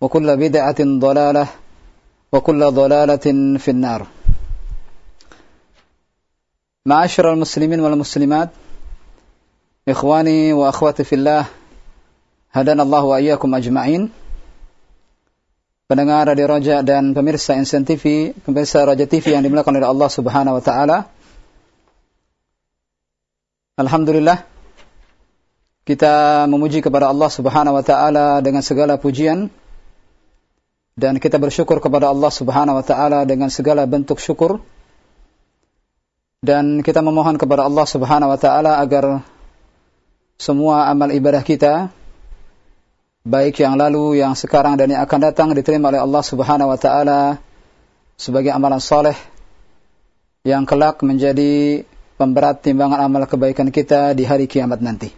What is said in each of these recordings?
وكل بدعة ضلالة وكل ضلالة في النار معاشر المسلمين والمسلمات إخواني وأخواتي في الله هدانا الله وإياكم أجمعين pendengar Radio Raja dan pemirsa Insen TV, pemirsa Raja TV yang dimuliakan oleh Allah Subhanahu wa taala. Alhamdulillah kita memuji kepada Allah Subhanahu wa taala dengan segala pujian dan kita bersyukur kepada Allah Subhanahu wa taala dengan segala bentuk syukur dan kita memohon kepada Allah Subhanahu wa taala agar semua amal ibadah kita baik yang lalu, yang sekarang dan yang akan datang diterima oleh Allah Subhanahu wa taala sebagai amalan saleh yang kelak menjadi pemberat timbangan amal kebaikan kita di hari kiamat nanti.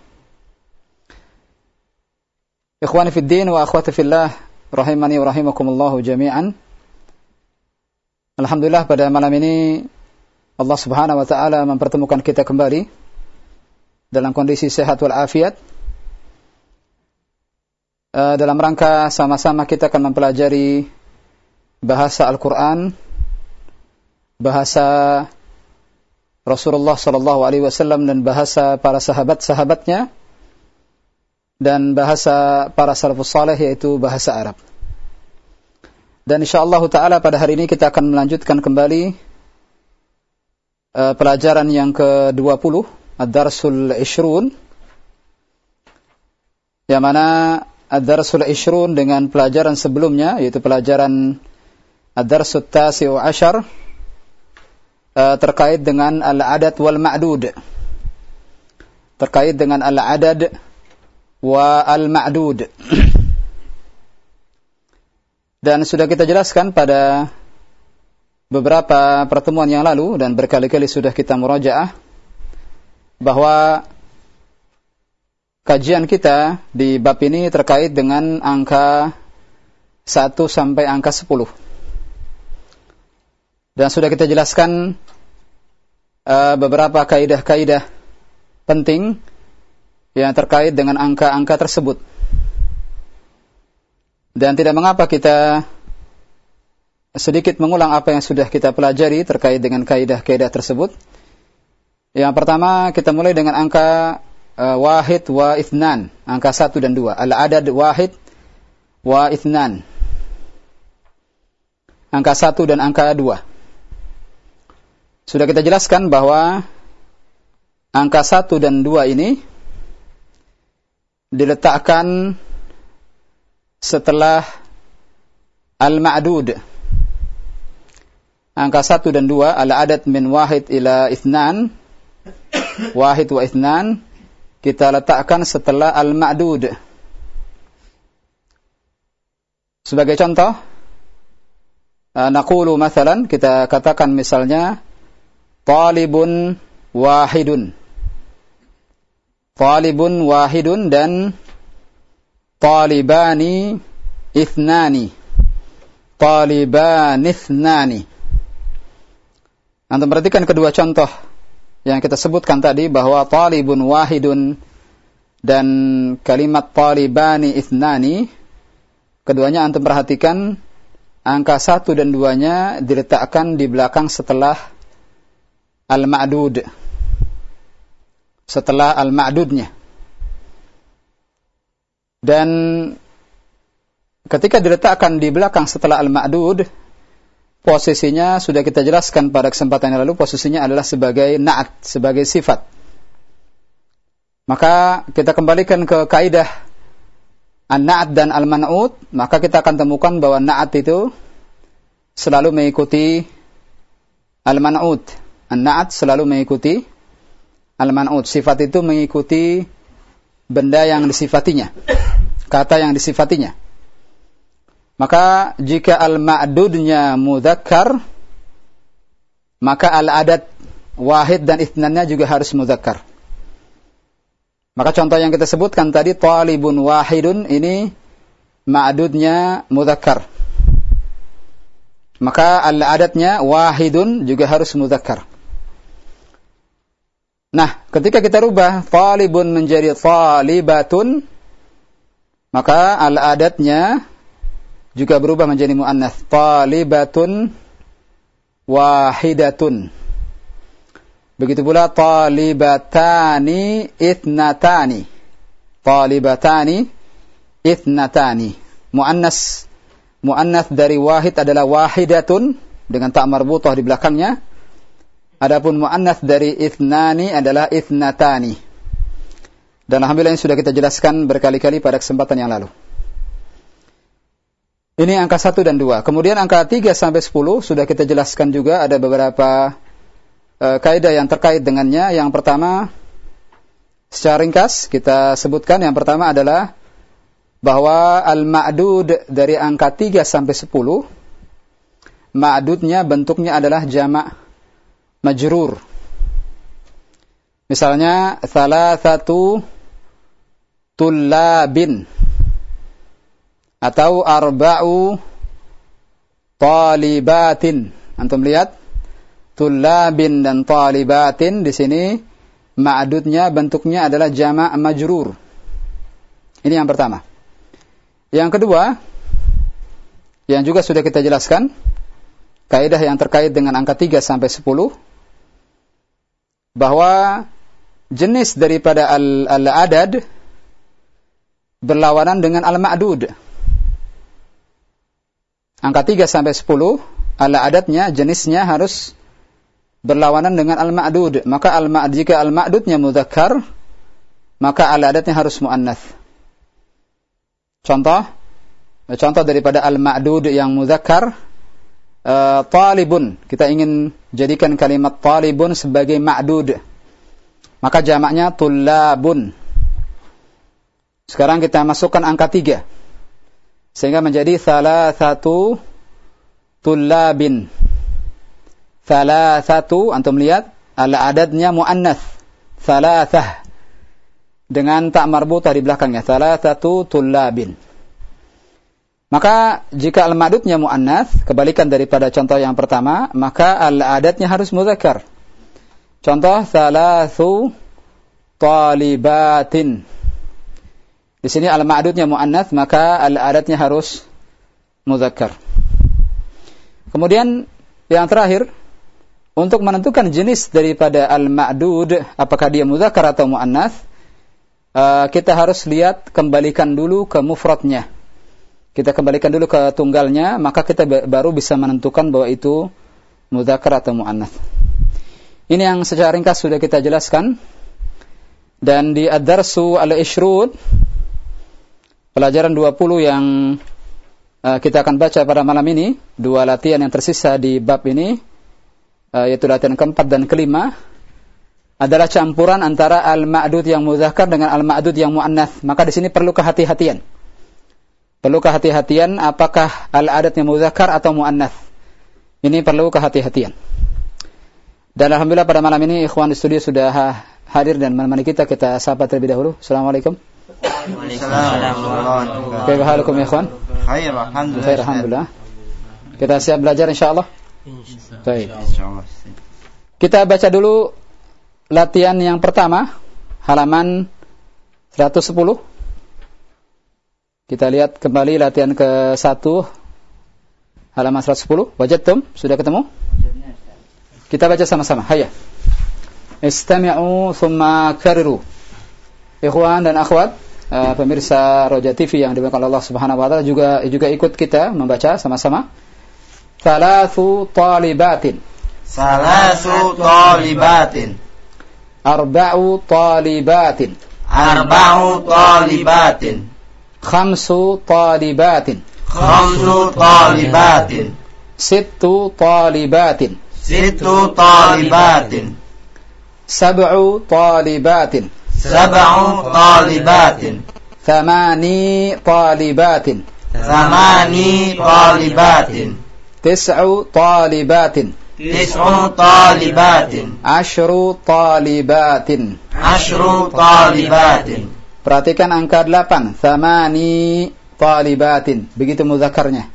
Ikhwani fid din wa akhwati fillah rahimani wa rahimakumullah jami'an. Alhamdulillah pada malam ini Allah Subhanahu wa taala mempertemukan kita kembali dalam kondisi sehat wal afiat uh, dalam rangka sama-sama kita akan mempelajari bahasa Al-Quran, bahasa Rasulullah Sallallahu Alaihi Wasallam dan bahasa para sahabat-sahabatnya dan bahasa para salafus saleh yaitu bahasa Arab. Dan insyaallah taala pada hari ini kita akan melanjutkan kembali uh, pelajaran yang ke-20 Ad-Darsul Ishrun yang mana Ad-Darsul Ishrun dengan pelajaran sebelumnya yaitu pelajaran Ad-Darsul Tasi'u Ashar uh, terkait dengan Al-Adad wal Ma'dud terkait dengan Al-Adad wa Al-Ma'dud dan sudah kita jelaskan pada beberapa pertemuan yang lalu dan berkali-kali sudah kita murajaah bahwa kajian kita di bab ini terkait dengan angka 1 sampai angka 10. Dan sudah kita jelaskan uh, beberapa kaidah-kaidah penting yang terkait dengan angka-angka tersebut. Dan tidak mengapa kita sedikit mengulang apa yang sudah kita pelajari terkait dengan kaidah-kaidah tersebut. Yang pertama kita mulai dengan angka uh, wahid wa ithnan, angka satu dan dua. Al-adad wahid wa ithnan. Angka satu dan angka dua. Sudah kita jelaskan bahwa angka satu dan dua ini diletakkan setelah al-ma'dud. Angka satu dan dua, al-adad min wahid ila ithnan, wahid wa ithnan, kita letakkan setelah al-ma'dud. Sebagai contoh, naqulu mathalan, kita katakan misalnya, talibun wahidun. Talibun wahidun dan talibani ithnani. taliban ithnani. Antum perhatikan kedua contoh yang kita sebutkan tadi bahwa talibun wahidun dan kalimat talibani ithnani keduanya antum perhatikan angka satu dan duanya diletakkan di belakang setelah al-ma'dud setelah al-ma'dudnya. Dan ketika diletakkan di belakang setelah al-ma'dud posisinya sudah kita jelaskan pada kesempatan yang lalu posisinya adalah sebagai na'at sebagai sifat. Maka kita kembalikan ke kaidah an-na'at dan al-man'ut maka kita akan temukan bahwa na'at itu selalu mengikuti al-man'ut. An-na'at selalu mengikuti al-man'ut sifat itu mengikuti benda yang disifatinya, kata yang disifatinya. Maka jika al-ma'dudnya mudzakkar, maka al-adat wahid dan ithnannya juga harus mudzakkar. Maka contoh yang kita sebutkan tadi talibun wahidun ini ma'dudnya mudzakkar. Maka al-adatnya wahidun juga harus mudzakkar. Nah, ketika kita rubah talibun menjadi talibatun, maka al-adatnya juga berubah menjadi muannas. Talibatun wahidatun. Begitu pula talibatani itnatani. Talibatani itnatani. Muannas muannas dari wahid adalah wahidatun dengan tak marbutah di belakangnya Adapun muannas dari ithnani adalah ithnatani. Dan alhamdulillah ini sudah kita jelaskan berkali-kali pada kesempatan yang lalu. Ini angka 1 dan 2. Kemudian angka 3 sampai 10 sudah kita jelaskan juga ada beberapa uh, kaidah yang terkait dengannya. Yang pertama secara ringkas kita sebutkan yang pertama adalah bahwa al-ma'dud dari angka 3 sampai 10 ma'dudnya bentuknya adalah jamak majrur. Misalnya salah satu tullabin atau arba'u talibatin. Antum lihat tullabin dan talibatin di sini ma'dudnya bentuknya adalah jamak majrur. Ini yang pertama. Yang kedua, yang juga sudah kita jelaskan, kaidah yang terkait dengan angka 3 sampai 10 bahwa jenis daripada al-adad berlawanan dengan al-ma'dud. Angka 3 sampai 10 al-adatnya jenisnya harus berlawanan dengan al-ma'dud. Maka al -ma'dud, jika al-ma'dudnya mudzakkar, maka al-adatnya harus muannats. Contoh contoh daripada al-ma'dud yang mudzakkar uh, talibun. Kita ingin jadikan kalimat talibun sebagai ma'dud. Maka jamaknya tullabun. Sekarang kita masukkan angka tiga. Sehingga menjadi salah satu tullabin. Salah satu, antum lihat, ala adadnya mu'annath. Salasah. Dengan tak marbutah di belakangnya. Salah satu tullabin. Maka jika al-ma'dudnya mu'annas, kebalikan daripada contoh yang pertama, maka al-adatnya harus muzakkar. Contoh salasu talibatin. Di sini al-ma'dudnya mu'annas, maka al-adatnya harus muzakkar. Kemudian yang terakhir, untuk menentukan jenis daripada al-ma'dud, apakah dia muzakkar atau mu'annas, uh, kita harus lihat kembalikan dulu ke mufradnya kita kembalikan dulu ke tunggalnya, maka kita baru bisa menentukan bahwa itu mudzakkar atau muannats. Ini yang secara ringkas sudah kita jelaskan. Dan di Ad-Darsu al-Ishrud pelajaran 20 yang uh, kita akan baca pada malam ini, dua latihan yang tersisa di bab ini uh, yaitu latihan keempat dan kelima adalah campuran antara al-ma'dud yang mudzakkar dengan al-ma'dud yang muannats. Maka di sini perlu kehati-hatian. Perlu kehati-hatian apakah al-adatnya muzakkar atau muannats. Ini perlu kehati-hatian. Dan alhamdulillah pada malam ini ikhwan di studio sudah hadir dan menemani kita. Kita sapa terlebih dahulu. Assalamualaikum. Waalaikumsalam. Kaifa halukum ya ikhwan? Khair, alhamdulillah. Khair, alhamdulillah. Kita siap belajar insyaallah? Baik. Insyaallah. Kita baca dulu latihan yang pertama, halaman 110. Kita lihat kembali latihan ke 1 halaman 110. Wajadtum? Sudah ketemu? Kita baca sama-sama. Hayya. Istami'u thumma kariru. Ikhwan dan akhwat, eh, pemirsa Roja TV yang dimuliakan Allah Subhanahu wa taala juga juga ikut kita membaca sama-sama. Thalathu talibatin. Salasu talibatin. Arba'u talibatin. Arba'u talibatin. Khamsu talibatin. Khamsu talibatin. Sittu talibatin. Sittu talibatin. Sab'u talibatin. Sab'u talibatin. Thamani talibatin. Thamani talibatin. Tis'u talibatin. Tis'u talibatin. Ashru talibatin. Ashru talibatin. Perhatikan angka 8. Thamani talibatin. Begitu muzakarnya.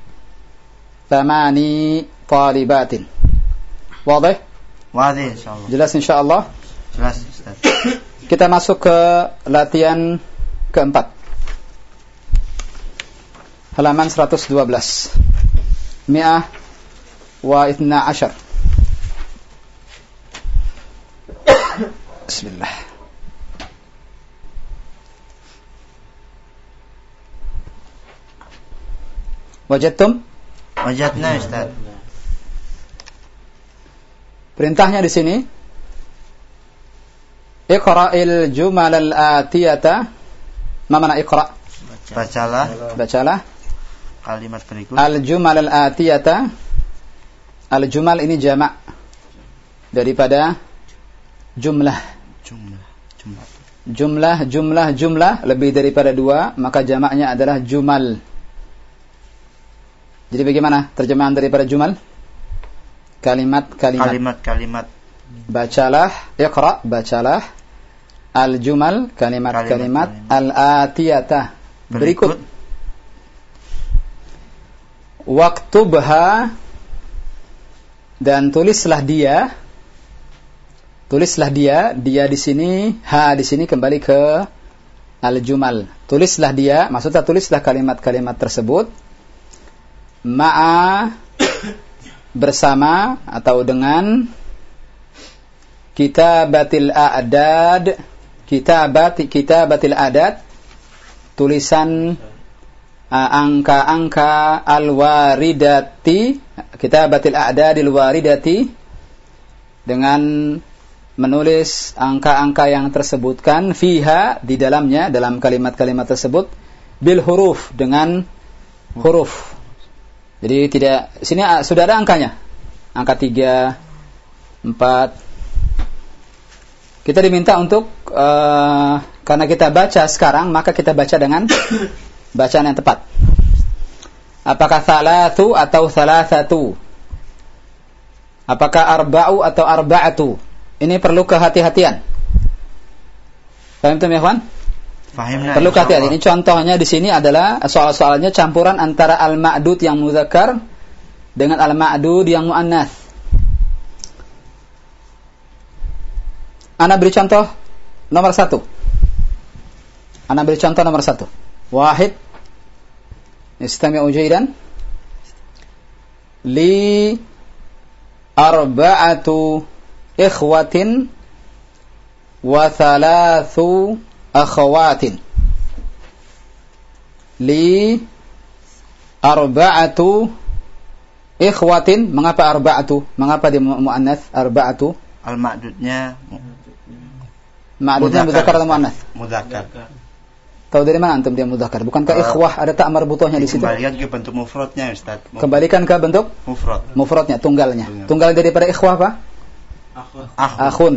Thamani talibatin. Wadih? Wadih insyaallah. Jelas insyaallah. Jelas Ustaz. Kita masuk ke latihan keempat. Halaman 112. Mi'ah wa ithna ashar. Bismillah. Wajadtum? Wajadna Ustaz. Perintahnya di sini Iqra'il jumal al-atiyata. Ma mana iqra'? Bacalah Bacalah. kalimat berikut. Al-jumal al-atiyata. Al-jumal ini jamak daripada jumlah. Jumlah. Jumlah. Jumlah, jumlah, jumlah lebih daripada dua, maka jamaknya adalah jumal. Jadi bagaimana terjemahan daripada jumal? Kalimat-kalimat. Kalimat-kalimat. Bacalah, iqra, bacalah. Al-jumal, kalimat-kalimat. Al-atiyata. Berikut. Berikut. Waktubha dan tulislah dia tulislah dia dia di sini ha di sini kembali ke al-jumal tulislah dia maksudnya tulislah kalimat-kalimat tersebut ma'a bersama atau dengan kitabatil a'dad kitabat kitabatil adad tulisan uh, angka-angka al-waridati kitabatil a'dadil waridati dengan menulis angka-angka yang tersebutkan fiha di dalamnya dalam kalimat-kalimat tersebut bil huruf dengan huruf. Jadi tidak sini ah, sudah ada angkanya. Angka 3 4 kita diminta untuk uh, karena kita baca sekarang maka kita baca dengan bacaan yang tepat. Apakah salatu atau salasatu? Apakah arba'u atau arba'atu? Ini perlu kehati-hatian. Paham tuh ya? Fahimna. Perlu insyaallah. Ini contohnya di sini adalah soal-soalnya campuran antara al-ma'dud yang muzakkar dengan al-ma'dud yang muannas. Ana beri contoh nomor satu. Ana beri contoh nomor satu. Wahid. Istami'u jaydan. Li arba'atu ikhwatin wa thalathu akhawatin. Li arba'atu ikhwatin. Mengapa arba'atu? Mengapa mu- muannas arba'atu? Al-ma'dudnya Ma'dudnya muzakkar atau muannas? Mudzakkar. Tahu dari mana antum dia muzakkar? Bukankah Eh, ikhwah ada tak marbutohnya di situ? Kembalikan ke bentuk mufradnya Ustaz. Kembalikan ke bentuk Mufrad. mufradnya, tunggalnya. Tunggal. Tunggal daripada ikhwah apa? Akhu. Akhun.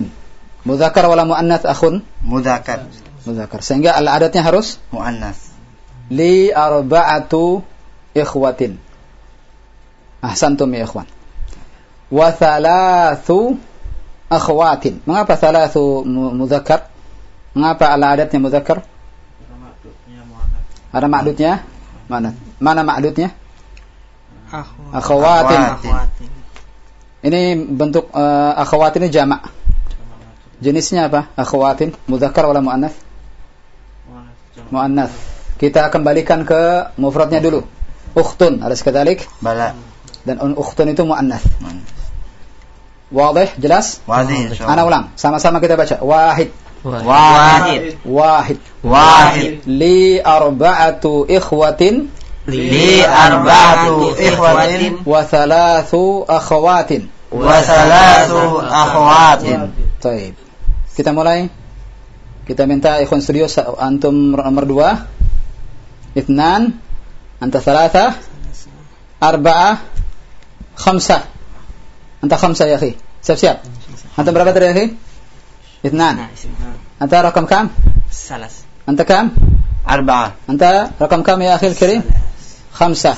Muzakkar wala muannas akhun? Mudzakkar. Muzakkar. Sehingga al adatnya harus Muannas. li arba'atu ikhwatin. Ahsantum ya ikhwan. Wa thalathu akhwatin. Mengapa thalathu mu- muzakkar? Mengapa al adatnya muzakkar? Ada ma'dudnya? Mana? Mana ma'dudnya? Akhawatin. Ini bentuk uh, akhawat ini jamak. Jenisnya apa? Akhawatin, mudzakkar wala muannats? Muannats. Kita kembalikan ke mufradnya dulu. Ukhtun, alas kadalik. Bala. Dan un- ukhtun itu muannats. Wadih, jelas? Wadih Ana ulang, sama-sama kita baca. Wahid, Wahid. wahid. Wahid. Li arba'atu ikhwatin Li arba'atu ikhwatin wa thalathu akhawatin. wa salasu akhwatin. Taib. Kita mulai. Kita minta ikhwan studio sa- antum nomor dua. Ithnan. Anta thalatha. Arba'ah. Khamsah. Anta khamsah ya akhi. Siap-siap. Anta berapa tadi ya akhi? Ithnan. Anta rakam kam? Salas. Anta kam? Arba'ah. أنت رقم كم يا أخي الكريم خمسة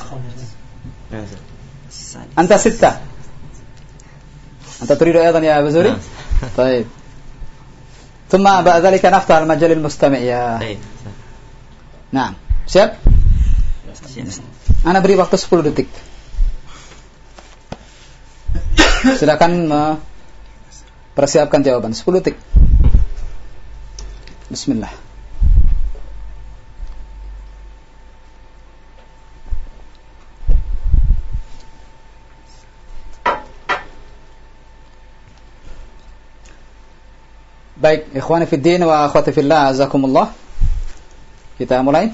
أنت ستة أنت تريد أيضا يا أبو زوري طيب ثم بعد ذلك نفتح المجال المستمع يا Baik. نعم siap Ana beri waktu 10 detik silakan persiapkan jawaban 10 detik Bismillah Baik, ikhwani fi din wa akhwati fillah, azakumullah. Kita mulai.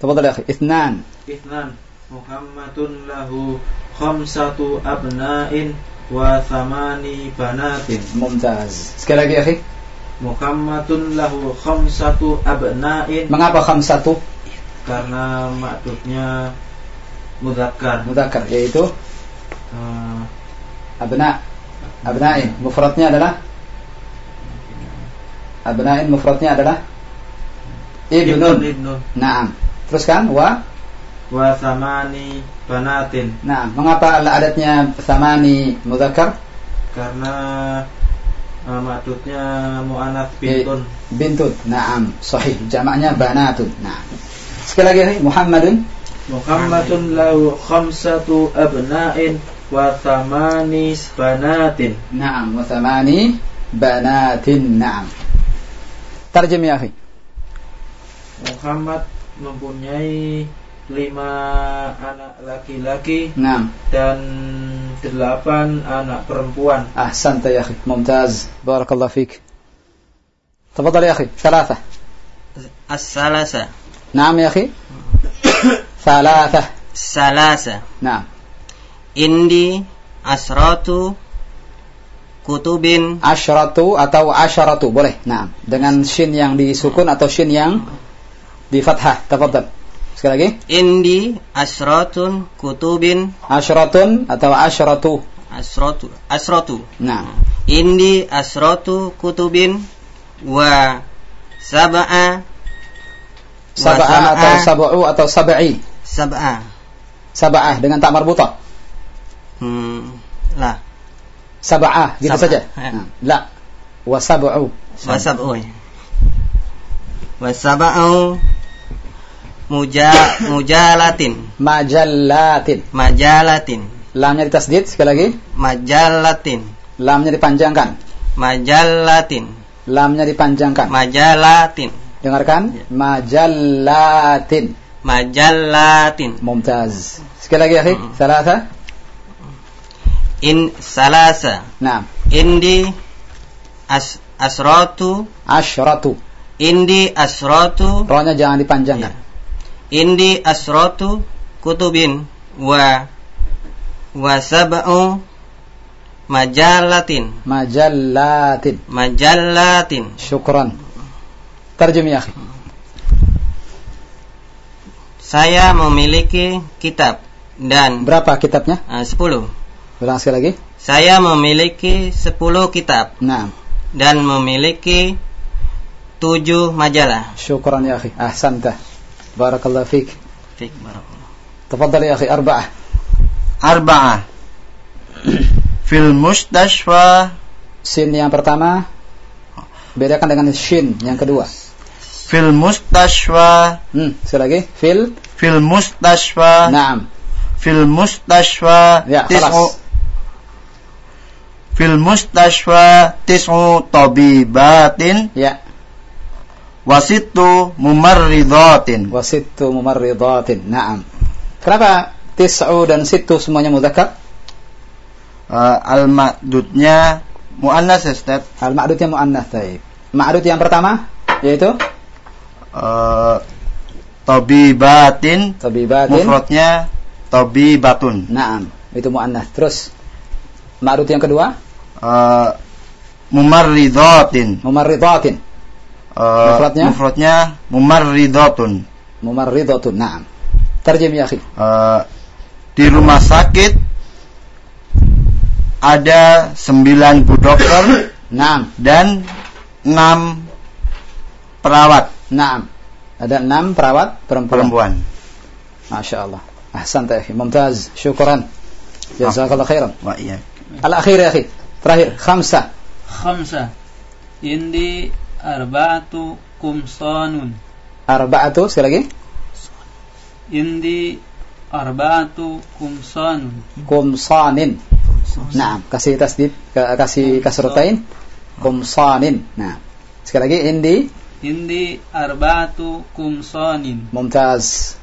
Tafadhal ya akhi. Ithnan. Ithnan Muhammadun lahu khamsatu abna'in wa thamani banatin Mumtaz. Sekali lagi akhi. Muhammadun lahu khamsatu abna'in Mengapa khamsatu? karena maksudnya mudzakkar Mudzakkar yaitu Eh, abna. Abna'in. Mufradnya adalah Abna'in mufradnya adalah ibnu, ibnun. Naam. Teruskan wa wa samani banatin. Nah, mengapa al adatnya samani mudzakkar? Karena uh, maksudnya mu'anat eh, bintun. Bintun. Naam, sahih. Jamaknya banatun. Nah. Sekali lagi Muhammadun Muhammadun lahu khamsatu abna'in wa samani banatin. Naam, wa samani banatin. Naam. Tarjem ya akhi. Muhammad mempunyai lima anak laki-laki nah. dan delapan anak perempuan. Ah, santai ya akhi, mumtaz. Barakallah fik. Tafadhal ya akhi, thalatha. As-salasa. Naam ya akhi. Thalatha. Salasa. Naam. Indi asratu kutubin asyaratu atau asyaratu boleh. Nah, dengan shin yang disukun atau shin yang di fathah. Tafadhal. Sekali lagi. Indi asyaratun kutubin asyaratun atau asyaratu asyaratu Asratu. Nah, indi asyaratu kutubin wa sab'a sab'a atau sab'u atau sab'i. Sab'a. Sab'ah dengan tak marbutah. Hmm, lah sab'ah gitu Sab'ah, saja. Ya. Nah, la. Wa sab'u. Wa sab'u. Wa sab'u muja mujalatin. Majallatin. Majalatin. Lamnya ditasdid sekali lagi. Majalatin. Lamnya dipanjangkan. Majalatin lamnya dipanjangkan. Majalatin. Dengarkan. Majallatin. Majalatin mumtaz. Sekali lagi akhi. Hmm. thalatha in salasa Naam. Indi as asratu. Asyratu indi asratu. Rohnya jangan dipanjangkan. Indi asratu kutubin wa wa sab'u majalatin majallatin. Majalatin syukran terjem ya saya memiliki kitab dan berapa kitabnya? Eh, 10 Ulang sekali lagi. Saya memiliki 10 kitab. Nah. Dan memiliki 7 majalah. Syukran ya akhi. Ahsanta. Barakallahu fik. Fik barakallahu. Tafadhal ya akhi arba'ah. Arba'ah. Fil mustashfa. Sin yang pertama bedakan dengan shin yang kedua. Fil mustashfa. Hmm, sekali lagi. Fil fil mustashfa. Naam. Fil mustashfa. Ya, tis'u fil mustashfa tis'u tabibatin Ya. wasittu mumarridatin Wasittu mumarridatin. Naam. Kenapa tis'u dan sittu semuanya mudzakkar? Eh, al ma'dudnya muannas ya Ustaz Al-ma'dudnya muannats. Baik. Ma'dud yang pertama yaitu Eh, tabibatin tabibatin. mufradnya tabibatun Naam, itu muannats. Terus ma'dud yang kedua Eh, mumarridatin mumarridatin. Eh, Mufradnya? mufradnya mumarridatun Mumarridatun. Naam. Terjem ya akhi. Eh, di rumah sakit ada sembilan bu dokter Naam. dan enam perawat Naam. Ada enam perawat perempuan. perempuan. Masya Allah. Ahsan ya akhi. Mumtaz. Syukran. Jazakallah khairan. Wah iya. Al-akhir ya akhi. Terakhir, khamsa. Khamsa. Indi arba'atu kumsanun. Arba'atu, sekali lagi. Indi arba'atu kumsan. Kumsanin. Nah, kasih tasdid, kasih kasrotain Kumsanin. Nah, sekali lagi indi Indi arba'atu kumsanin. Mumtaz.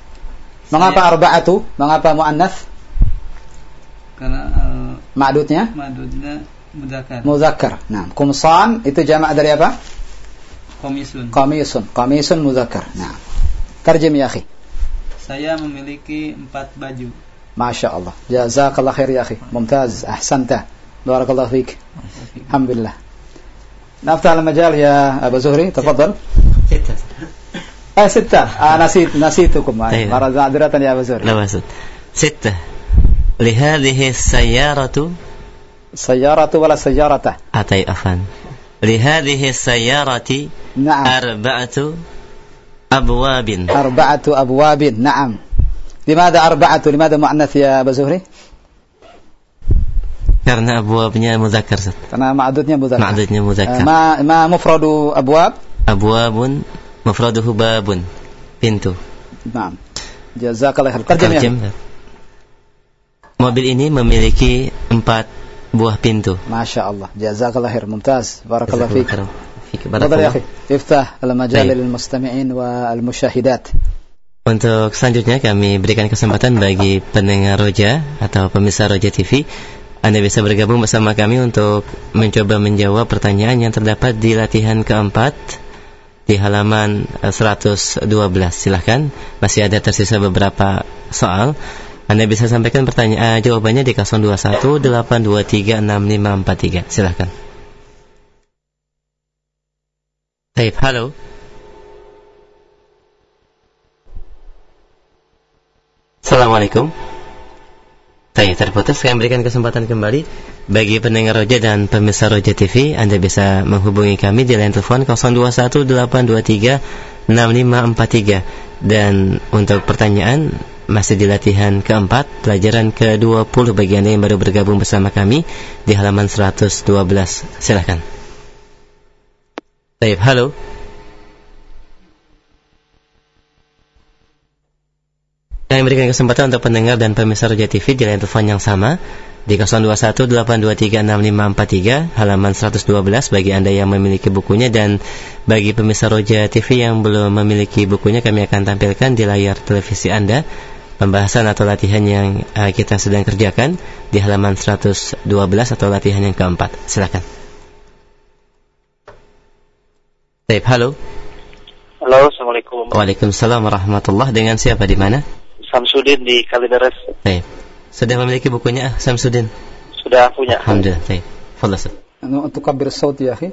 Mengapa arba'atu? Mengapa mu'annats? Karena uh, ma'dudnya? Ma'dudnya mudakar Muzakkar. Nah, kumsan itu jamak dari apa? komisun Qamisun. Qamisun muzakkar. Nah. Tarjim ya akhi. saya memiliki empat baju Masya Allah. Jazakallah khair ya akhi. Mumtaz. Ahsanta. Barakallah fiik. Alhamdulillah. نفتح المجال يا أبا زهري تفضل ستة آه ستة آه نسيت نسيتكم طيب. مرة معذرة يا أبا زهري لا بأس ستة لهذه السيارة سيارة ولا سيارة أتي أفان لهذه السيارة نعم أربعة أبواب أربعة أبواب نعم لماذا أربعة لماذا مؤنث يا أبا زهري karena abwabnya muzakkar Ustaz. karena معدودnya مذكر Ma'dudnya آه، muzakkar. ما ما مفرد أبواب Abwabun mufraduhu babun. Pintu. نعم جزاك الله خير ترجم يا أخي. Terjem. Mobil ini memiliki empat buah pintu. Masya Allah. Jazakallah khair. Mumtaz. Barakallah fiik. Barakallah ya. Iftah al majalil al mustami'in wa al-musyahidat. Untuk selanjutnya kami berikan kesempatan bagi pendengar Roja atau pemirsa Roja TV anda bisa bergabung bersama kami untuk mencoba menjawab pertanyaan yang terdapat di latihan keempat di halaman 112. Silahkan, masih ada tersisa beberapa soal. Anda bisa sampaikan pertanyaan eh, jawabannya di 021 823 6543. Silahkan. Baik, halo. Assalamualaikum. Saya terputus, saya berikan kesempatan kembali bagi pendengar Roja dan pemirsa Roja TV. Anda bisa menghubungi kami di line telepon 0218236543 dan untuk pertanyaan masih di latihan keempat, pelajaran ke-20 bagi Anda yang baru bergabung bersama kami di halaman 112. Silakan. Baik, halo. Kami berikan kesempatan untuk pendengar dan pemirsa Roja TV di line telepon yang sama di 0218236543 halaman 112 bagi Anda yang memiliki bukunya dan bagi pemirsa Roja TV yang belum memiliki bukunya kami akan tampilkan di layar televisi Anda pembahasan atau latihan yang uh, kita sedang kerjakan di halaman 112 atau latihan yang keempat. Silakan. Baik, halo. Halo, Assalamualaikum. Waalaikumsalam warahmatullah. Dengan siapa di mana? Samsudin di Kalideres. Baik. Sudah memiliki bukunya ah, Samsudin? Sudah punya. Alhamdulillah. Baik. Fadhil Anu untuk kabir saut ya, akhi.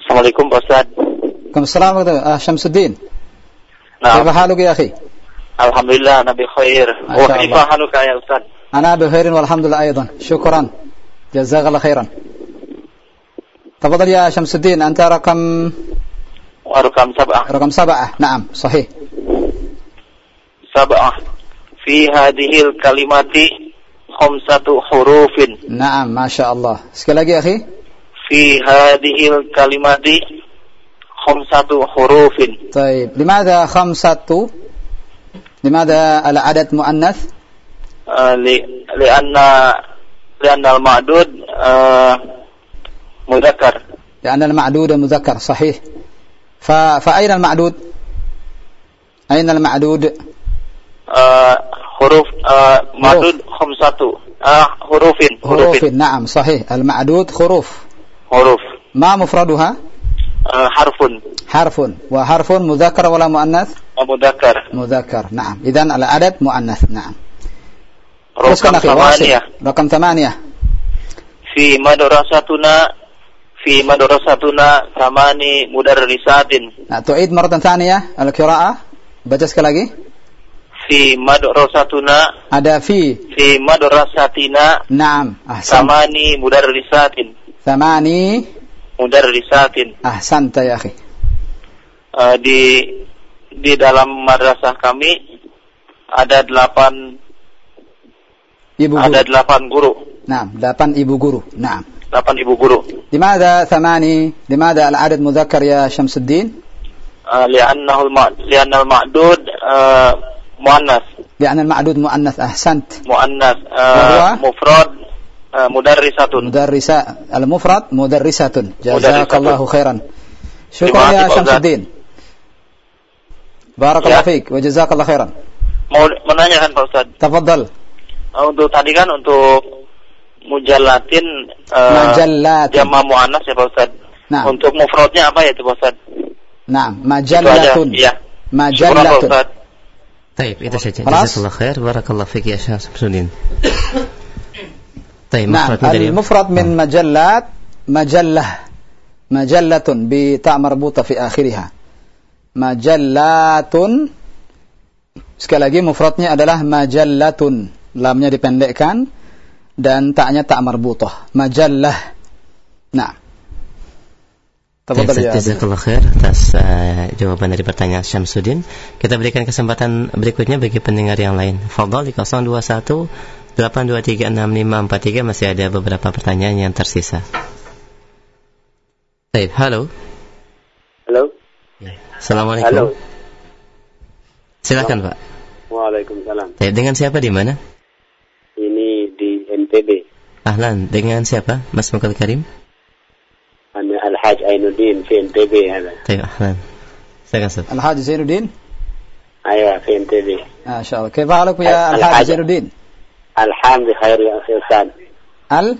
Assalamualaikum Ustaz. Assalamualaikum warahmatullahi wabarakatuh. Syamsuddin. Nah. apa halu ya akhi? الحمد لله أنا بخير وكيف حالك يا أستاذ أنا بخير والحمد لله أيضا شكرا جزاك الله خيرا تفضل يا شمس الدين أنت رقم رقم سبعة رقم سبعة نعم صحيح سبعة في هذه الكلمات خمسة حروف نعم ما شاء الله sekali يا أخي في هذه الكلمات خمسة حروف طيب لماذا خمسة لماذا العدد مؤنث؟ آه، لأن لأن المعدود آه، مذكر. لأن المعدود مذكر صحيح. ف... فأين المعدود؟ أين المعدود؟ آه، حروف آه، معدود خمسة آه، حروف حروف حروف نعم صحيح. المعدود حروف. حروف. ما مفردها؟ آه، حرف. حرف. وحرف مذكر ولا مؤنث؟ مذكر مذكر نعم إذا العدد مؤنث نعم رقم teruskan akhi wasil. ثمانية رقم ثمانية في مدرستنا في مدرستنا ثماني مدرسات nah, تعيد مرة ثانية القراءة baca sekali lagi في مدرستنا ada في في مدرستنا نعم أحسنت ثماني مدرسات ثماني مدرسات أحسنت يا أخي Eh, di di dalam madrasah kami ada delapan ibu ada guru delapan guru نعم delapan ibu guru نعم delapan ibu guru لماذا ثماني لماذا العدد مذكر يا شمس الدين Eh, li'annahu al-ma- li'anna al-ma'dud eh, muannas لأن المعدود مؤنث أحسنت muannas eh, Bahwa? mufrad eh, mudarrisatun مدرسة المفرد مدرسة جزاك مدرسة. الله خيرا شكرا Terima يا kasih, Pak شمس Ustaz. الدين بارك Ya. الله فيك وجزاك الله خيرا mau menanyakan Pak Ustaz تفضل Eh, untuk tadi kan untuk mujallatin eh, مجلات jama muannas ya Pak Ustaz نعم untuk mufradnya apa ya itu Pak Ustaz نعم itu aja مجلة iya Syukuran, Pak مجلة Ustaz Taib, itu saja. Kelas? Jazakallah khair. Barakallah fiik ya Syekh Samsudin. Taib, نعم mufradnya dari المفرد من مجلات مجلة مجلة بتاء مربوطة في آخرها majallatun sekali lagi mufradnya adalah majallatun lamnya dipendekkan dan taknya tak marbutah majallah nah ya. Jazakallah khair atas uh, jawaban dari pertanyaan Syamsuddin. Kita berikan kesempatan berikutnya bagi pendengar yang lain. Fadol di 021 8236543 masih ada beberapa pertanyaan yang tersisa. Baik, halo. Halo. Assalamualaikum. Halo. Silakan Pak. Waalaikumsalam. Taib, dengan siapa di mana? Ini di NTB. Ahlan, dengan siapa? Mas Mukal Karim? Ana Al-Haj Ainuddin fi NTB هذا. Taib, ahlan. Silakan Ustaz. الحاج زين الدين أيوة في NTB. ما شاء الله كيف حالك يا الحاج. الحاج زين الدين الحمد بخير يا أخي أستاذ. ال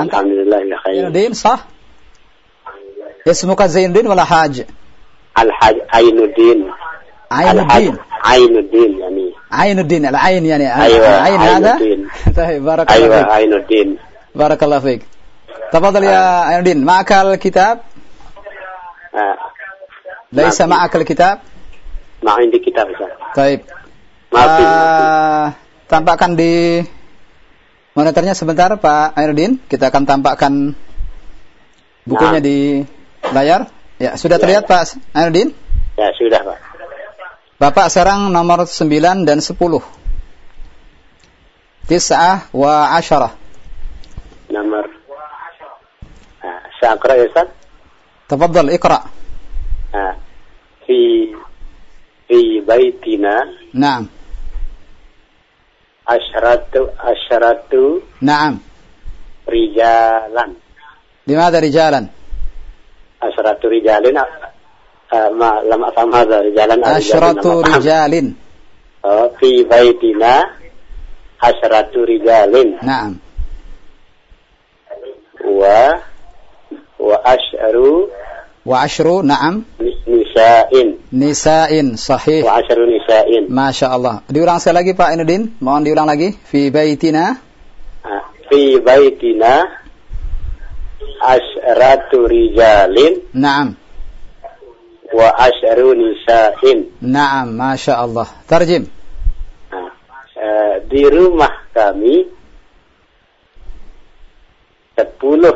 الحمد لله زين بخير. الدين صح عين الدين العين يعني أيوة، العين عين هذا الدين. طيب بارك الله أيوة فيك عينُddin. بارك الله فيك تفضل يا عين الدين معك الكتاب آه. ليس ما في. معك الكتاب ما عندي كتاب أستاذ. طيب ما في. Ah, tampakkan di monitornya sebentar Pak Ainuddin kita akan tampakkan bukunya Nah. di layar? Ya, sudah terlihat ya. Pak Anudin? Ya, sudah Pak. Bapak sekarang nomor 9 dan 10. Tis'ah wa asyarah. Nomor. Saya ya Ustaz. Tafadhal, ikra. Fi fi baitina. Naam. Asharatu asharatu. Naam. Rijalan. Di mana rijalan? asratu rijalin ah, ah, ma lam afham hadza rijalan ah, asratu rijalin. Oh fi baitina asratu rijalin. Na'am. Wa wa asyru wa asyru na'am. nisa'in. Nisa'in sahih. Wa asyru nisa'in. Masya Allah diulang sekali lagi Pak Inudin mohon diulang lagi. Fi baitina. Fi baitina asratu rijalin. Naam. Wa asru nisa'in. Naam, Masya Allah. Tarjim. Nah, eh, di rumah kami, sepuluh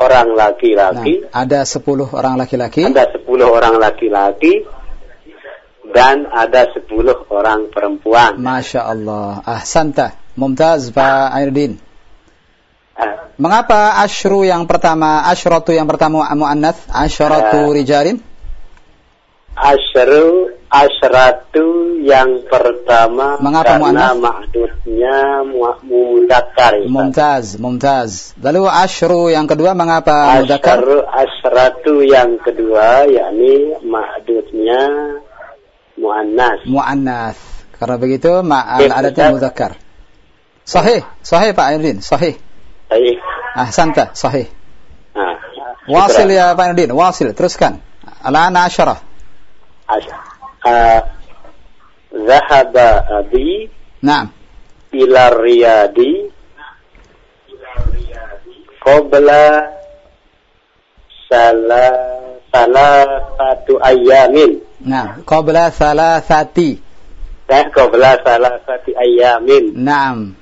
orang laki-laki. Nah, ada sepuluh orang laki-laki. Ada sepuluh orang laki-laki dan ada sepuluh orang perempuan. Masya Allah. Ahsanta. Mumtaz Pak Airdin. Mengapa asyru yang pertama, asyratu yang pertama mu'annath, asyratu Eh. rijalin? Asyru asratu yang pertama Mengapa karena ma'dudnya mu- mudakkar. Ustaz. Mumtaz, mumtaz. Lalu asyru yang kedua mengapa mudzakkar? Asru asratu yang kedua yakni ma'dudnya muannas. Muannas. Karena begitu ma Baik, adatnya Ustaz. mudzakkar. Sahih, sahih Pak Ainuddin, sahih. Baik. Ahsanta, sahih. Nah, Wasil ya Pak Ainuddin, wasil, teruskan. Al-ana asyarah. As- ah, Zahaba abi Naam. ila riyadi qabla salah salah satu ayamin Naam. Qabla thalathati. eh qabla salah satu ayamin Naam.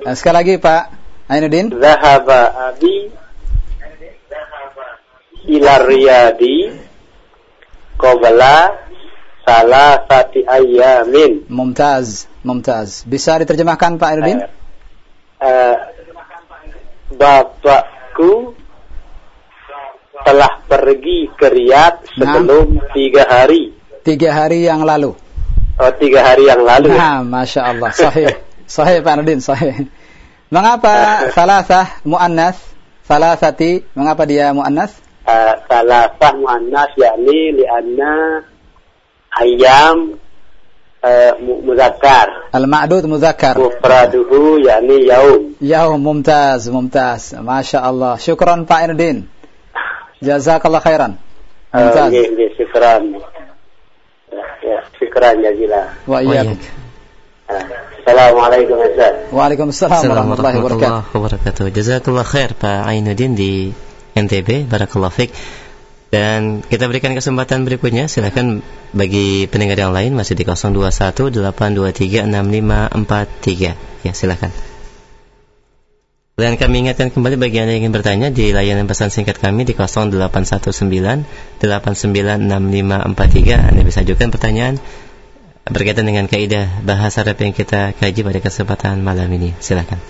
Nah, sekali lagi Pak Ainuddin. Zahaba abi ila riyadi qabla salah satu ayamin Mumtaz, mumtaz. Bisa diterjemahkan Pak Ainuddin? Eh, bapakku telah pergi ke Riyadh sebelum tiga hari. Tiga hari yang lalu. Oh, tiga hari yang lalu. Nah, masya Allah, sahih, sahih Pak Nurdin, sahih. Mengapa salasah muannas, salasati, mengapa dia muannas? Eh, salasah muannas yakni lianna ayam eh, mu- muzakkar. Al-ma'dud muzakkar. Mufraduhu yakni yaum. Yaum mumtaz, mumtaz. Masya Allah. Syukran Pak Nurdin. Jazakallah khairan. Eh, Mumtaz. nggih, syukran. Ya, ya, syukran jazilah. Wa iyyakum. Assalamualaikum Ustaz. Waalaikumsalam warahmatullahi wabarakatuh. warahmatullahi wabarakatuh. Jazakallah khair Pak Ainuddin di NTB. Barakallah fiqh. Dan kita berikan kesempatan berikutnya. Silakan bagi pendengar yang lain masih di 021 823 6543. Ya, silakan. Dan kami ingatkan kembali bagi Anda yang ingin bertanya di layanan pesan singkat kami di 0819 896543. Anda bisa ajukan pertanyaan berkaitan dengan kaidah bahasa Arab yang kita kaji pada kesempatan malam ini. Silakan.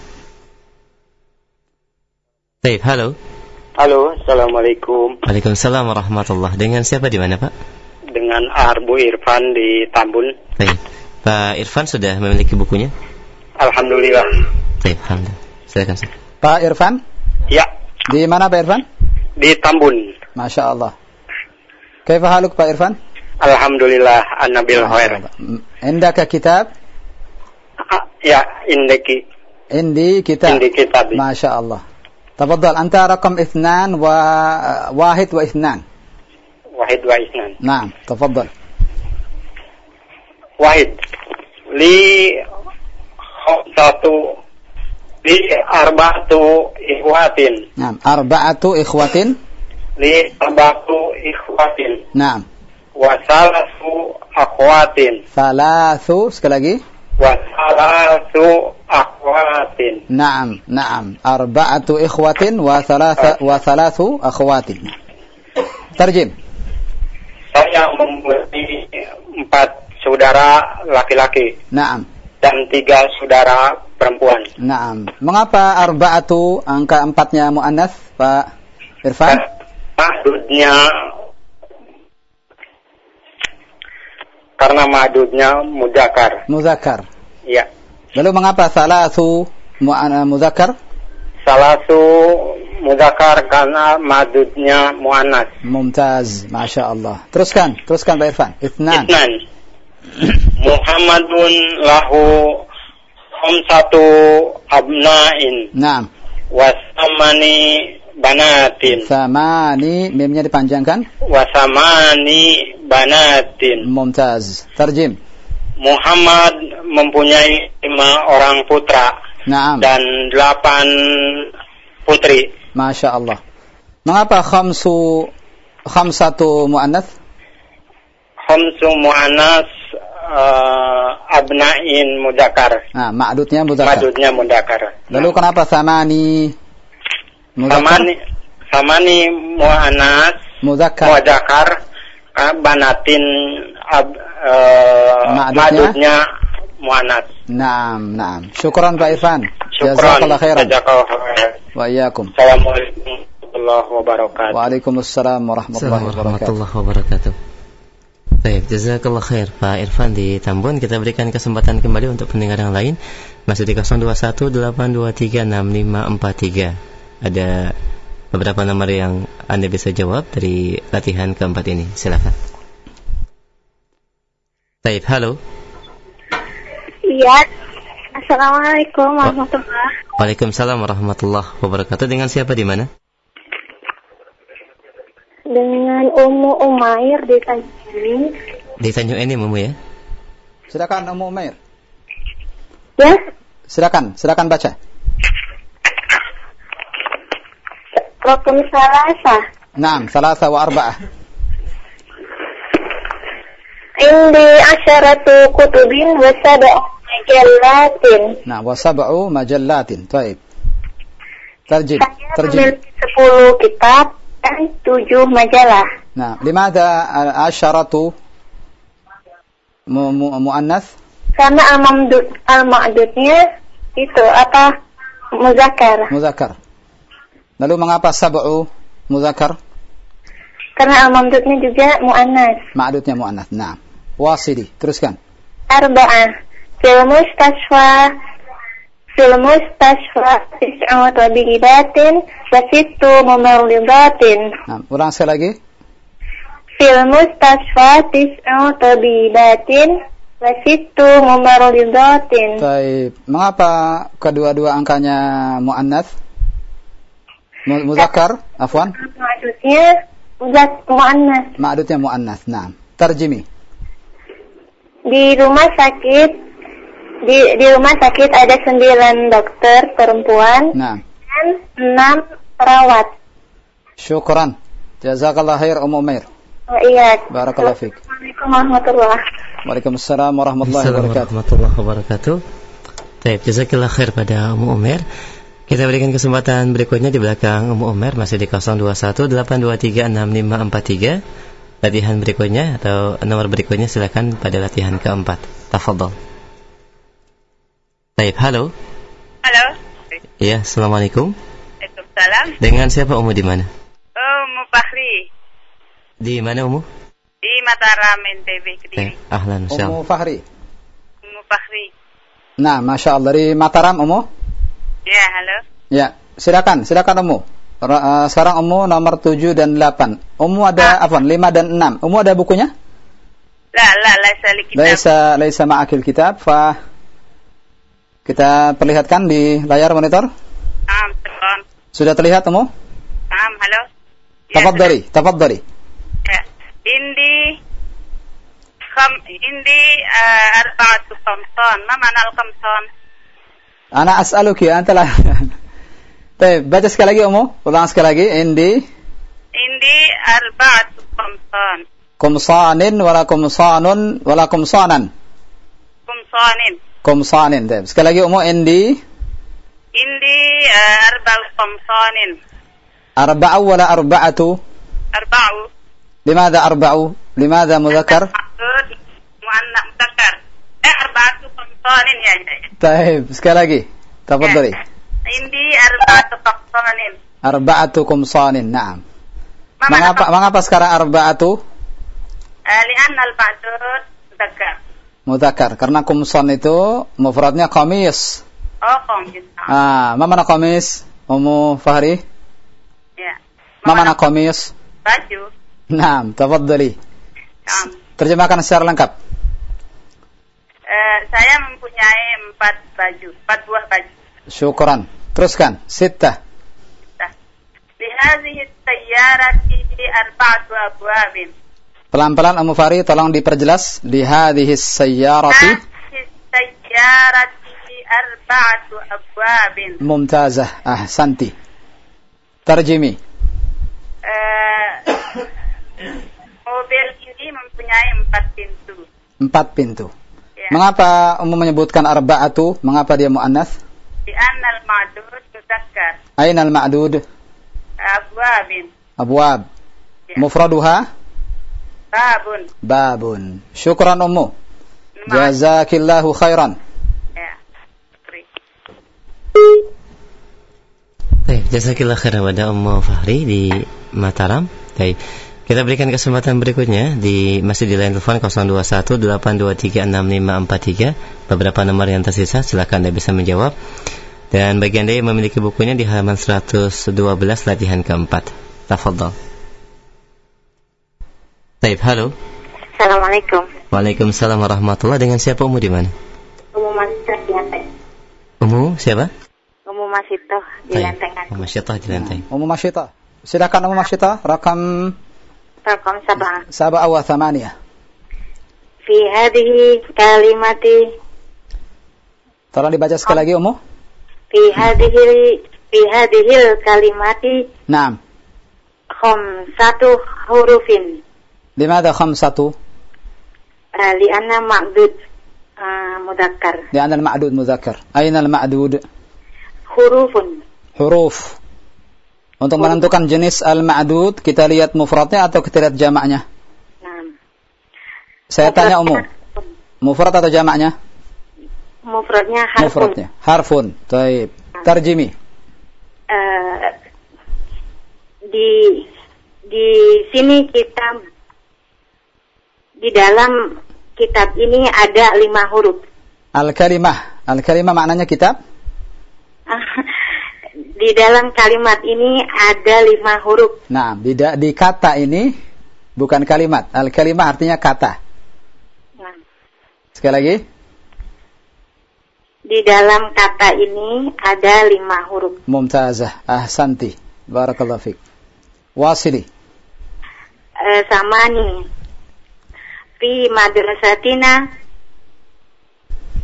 Baik, halo. Halo, Assalamualaikum. Waalaikumsalam warahmatullah. Dengan siapa di mana, Pak? Dengan Arbu Irfan di Tambun. Baik. Pak Irfan sudah memiliki bukunya? Alhamdulillah. Baik, alhamdulillah. Silakan. Sir. Pak Irfan, Ya, di mana Pak Irfan? di Tambun. Masya Allah. Kaifa haluk Pak Irfan? Alhamdulillah, Anabil Khair. Indaka kitab? Ah, Ya, indeki, Indi kitab. indi kitab. Masya Allah. تفضل أنت رقم اثنان وواحد واثنان Wahid wa isnan. نعم تفضل Wahid. Li satu li arba'atu ikhwatin. نعم أربعة إخوة Li arba'atu ikhwatin. نعم Wasalasu akhwatin. Salasu, sekali lagi. Wasalasu akhwatin. Naam, naam. Arba'atu ikhwatin wa salasa wa salasu akhwatin. Terjem. Saya mempunyai empat saudara laki-laki. Naam. Dan tiga saudara perempuan. Naam. Mengapa arba'atu angka empatnya mu'anas, Pak Irfan? Karena dunia karena mahdudnya mudakar. muzakkar Ya. lalu mengapa salatu mu'an- muzakkar Salatu mudakar karena mahdudnya muannas. mumtaz masya Allah teruskan teruskan Pak Irfan Ithnan Itnan. Muhammadun lahu khamsatu abna'in Naam wasamani banatin. Thamani mimnya dipanjangkan? Wasamani banatin. Mumtaz. Terjim? Muhammad mempunyai lima orang putra Naam. dan delapan putri. Masya Allah. Mengapa khamsu Khamsatu mu'annath? Khamsu mu'anas uh, abna'in mudakar. Nah ma'dudnya muzakkar Madudnya mudakar. Lalu kenapa Thamani Muzakkar Samani, samani mu'anas Muzakkar mudakar uh, banatin ab, uh, Madudnya? mu'anas. Naam Naam Syukran Pak Irfan Syukran. Jazakallah khairan Jazakallah khairan. Wa iyyakum Assalamualaikum warahmatullahi wabarakatuh. Waalaikumsalam warahmatullahi wabarakatuh warahmatullahi wabarakatuh. Baik, jazakallah khair Pak Irfan di Tambun. Kita berikan kesempatan kembali untuk pendengar yang lain. Masih di 0218236543. Ada beberapa nomor yang Anda bisa jawab dari latihan keempat ini. Silakan. Baik, halo. Iya. Assalamualaikum warahmatullahi Waalaikumsalam warahmatullahi wabarakatuh. Dengan siapa di mana? Dengan Ummu Umair di Tanjung. Di Tanjung ini, Mumu ya. Silakan Ummu Umair. Ya, Silakan, silakan baca. Rukun Salasa. Naam, salasa wa arba'ah. Indi asyaratu kutubin wa sab'u majallatin. Naam, wa sab'u majallatin. Taib. Terjim, Saya terjim. memiliki 10 kitab dan 7 majalah. Nah, لماذا عشرة mu- mu- muannas? Karena al-mamdud al-ma'dudnya itu apa? Muzakkar. Muzakkar. Lalu mengapa sab'u muzakkar? Karena al-mamdudnya juga muannas. Ma'dudnya muannas. Nah. Wasili. Teruskan. Arba'ah. Fil mustashfa fil mustashfa tis'u tabibatin wa sittu mumarridatin. Nah, ulang sekali lagi. Fil mustashfa tis'u tabibatin wa sittu mumarridatin. Baik. Mengapa kedua-dua angkanya muannas? Mu- Muzakkar, afwan. Maksudnya muzak muannas. Ma'dudnya muannas. Nah. Terjimi. Di rumah sakit di di rumah sakit ada sembilan dokter perempuan Nah. dan enam perawat. Syukran. Jazakallah khair Ummu Umair. Oh, iya. Barakallahu fiik. Assalamualaikum warahmatullahi Waalaikumsalam warahmatullahi wabarakatuh. warahmatullahi wabarakatuh. Baik, jazakillah khair pada Ummu Umair. Kita berikan kesempatan berikutnya di belakang Ummu Umair masih di 0218236543. Latihan berikutnya atau nomor berikutnya silakan pada latihan keempat. Tafadhol. Baik, halo. Halo. Iya, assalamualaikum. Waalaikumsalam. Dengan siapa Ummu di mana? Oh, Mufahri. Di mana Ummu? Di Mataram NTB Kediri. Baik, ahlan insyaallah. Fahri. Mufahri. Nah, Masya Allah. Dari Mataram, Ummu. Ya, halo. Ya, silakan, silakan Ummu. Ra- eh, sekarang Ummu nomor 7 dan 8. Ummu ada, apa? 5 dan 6. Ummu ada bukunya? La, la, la, sali kitab. Laisa laisa ma'akil kitab, fa kita perlihatkan di layar monitor. Naam, telepon. Sudah terlihat Ummu? Naam, halo. Ya, Tafaddali, tafaddali. Ya. Indi kham indi uh, arba'atu khamsan. Ma mana al-khamsan? Ana as'aluki anta la. Baik, baca sekali lagi Ummu. Ulang sekali lagi. Indi Indi arba'atu khamsan. kumsanin wala kumsanun wala kumsanan. Kumsanin. Kumsanin. Baik. Sekali lagi Ummu indi Indi uh, arba'u khamsanin. arba'u wala arba'atu. Arba'u. لماذا أربع؟ لماذا مذكر؟ Maksud muannas Ya, ya, ya. Taib, sekali lagi. Tafadhali. Ya, Indi arba'atu qomsanin. Arba'atu qomsanin, na'am. Mengapa mengapa sekarang arba'atu? Eh, Lian al-ba'dud mudzakkar. Mudzakkar karena kumson itu mufradnya komis. Oh, komis. Ah, ma mana komis? Umu Fahri? Ya. Ma mana komis? Baju. Naam, tafadhali. Naam. Terjemahkan secara lengkap eh, saya mempunyai empat baju, empat buah baju. Syukran. Teruskan. Sittah. Sayyarati arba'atu abwabin. Pelan-pelan Ummu Fahri tolong diperjelas. Hadhihi sayyarati sayyarati arba'atu abwabin. mumtazah. Ahsanti. Terjemi. Eh, mobil ini mempunyai empat pintu. Empat pintu. Mengapa Ummu menyebutkan arba'atu? Mengapa dia muannas? Di annal ma'dud muzakkar. Aina al-ma'dud? Abwabin. Abwab. Ya. Mufraduha Babun. babun. Syukran Ummu. Ma- Jazakillahu khairan. Ya. Terima. Baik, jazakillah khairan pada Ummu Fahri di Mataram. Baik. Kita berikan kesempatan berikutnya di masih di line telepon 0218236543. Beberapa nomor yang tersisa silakan Anda bisa menjawab. Dan bagi Anda yang memiliki bukunya di halaman 112 latihan keempat. Tafadhol. Baik, halo. Assalamualaikum. Waalaikumsalam warahmatullahi Dengan siapa Umu di mana? Umu Masito di lantai. Umu siapa? Umu Masito di lantai. Umu Syaitan di lantai. Ummu Masyita. Silakan Ummu Masyita, rakam Rakam sabah. sab'a wa thamaniyah. Fi hadhihi kalimati Tolong dibaca sekali lagi Ummu. fi hadhihi fi hadhihi kalimati Naam. khamsatu hurufin. لماذا خمسة؟ Uh, lianna ma'dud uh, mudakkar. لأن المعدود مذكر أين المعدود؟ Hurufun. Huruf untuk menentukan jenis al-ma'dud Kita lihat mufradnya atau kita lihat jamaknya? Nah. Saya tanya umum Mufrad atau jamaknya? Mufradnya harfun. Mufradnya. Harfun. Taib. Tarjimi. Eh, di di sini kita di dalam kitab ini ada lima huruf. Al-kalimah. Al-kalimah maknanya kitab di dalam kalimat ini ada lima huruf. Nah, di, di kata ini Bukan kalimat Al-kalimah artinya kata Nah, Sekali lagi di dalam kata ini ada lima huruf. Mumtazah Ahsanti Barakallahu fiqh Wasili Eh, sama nih. Fi madrasatina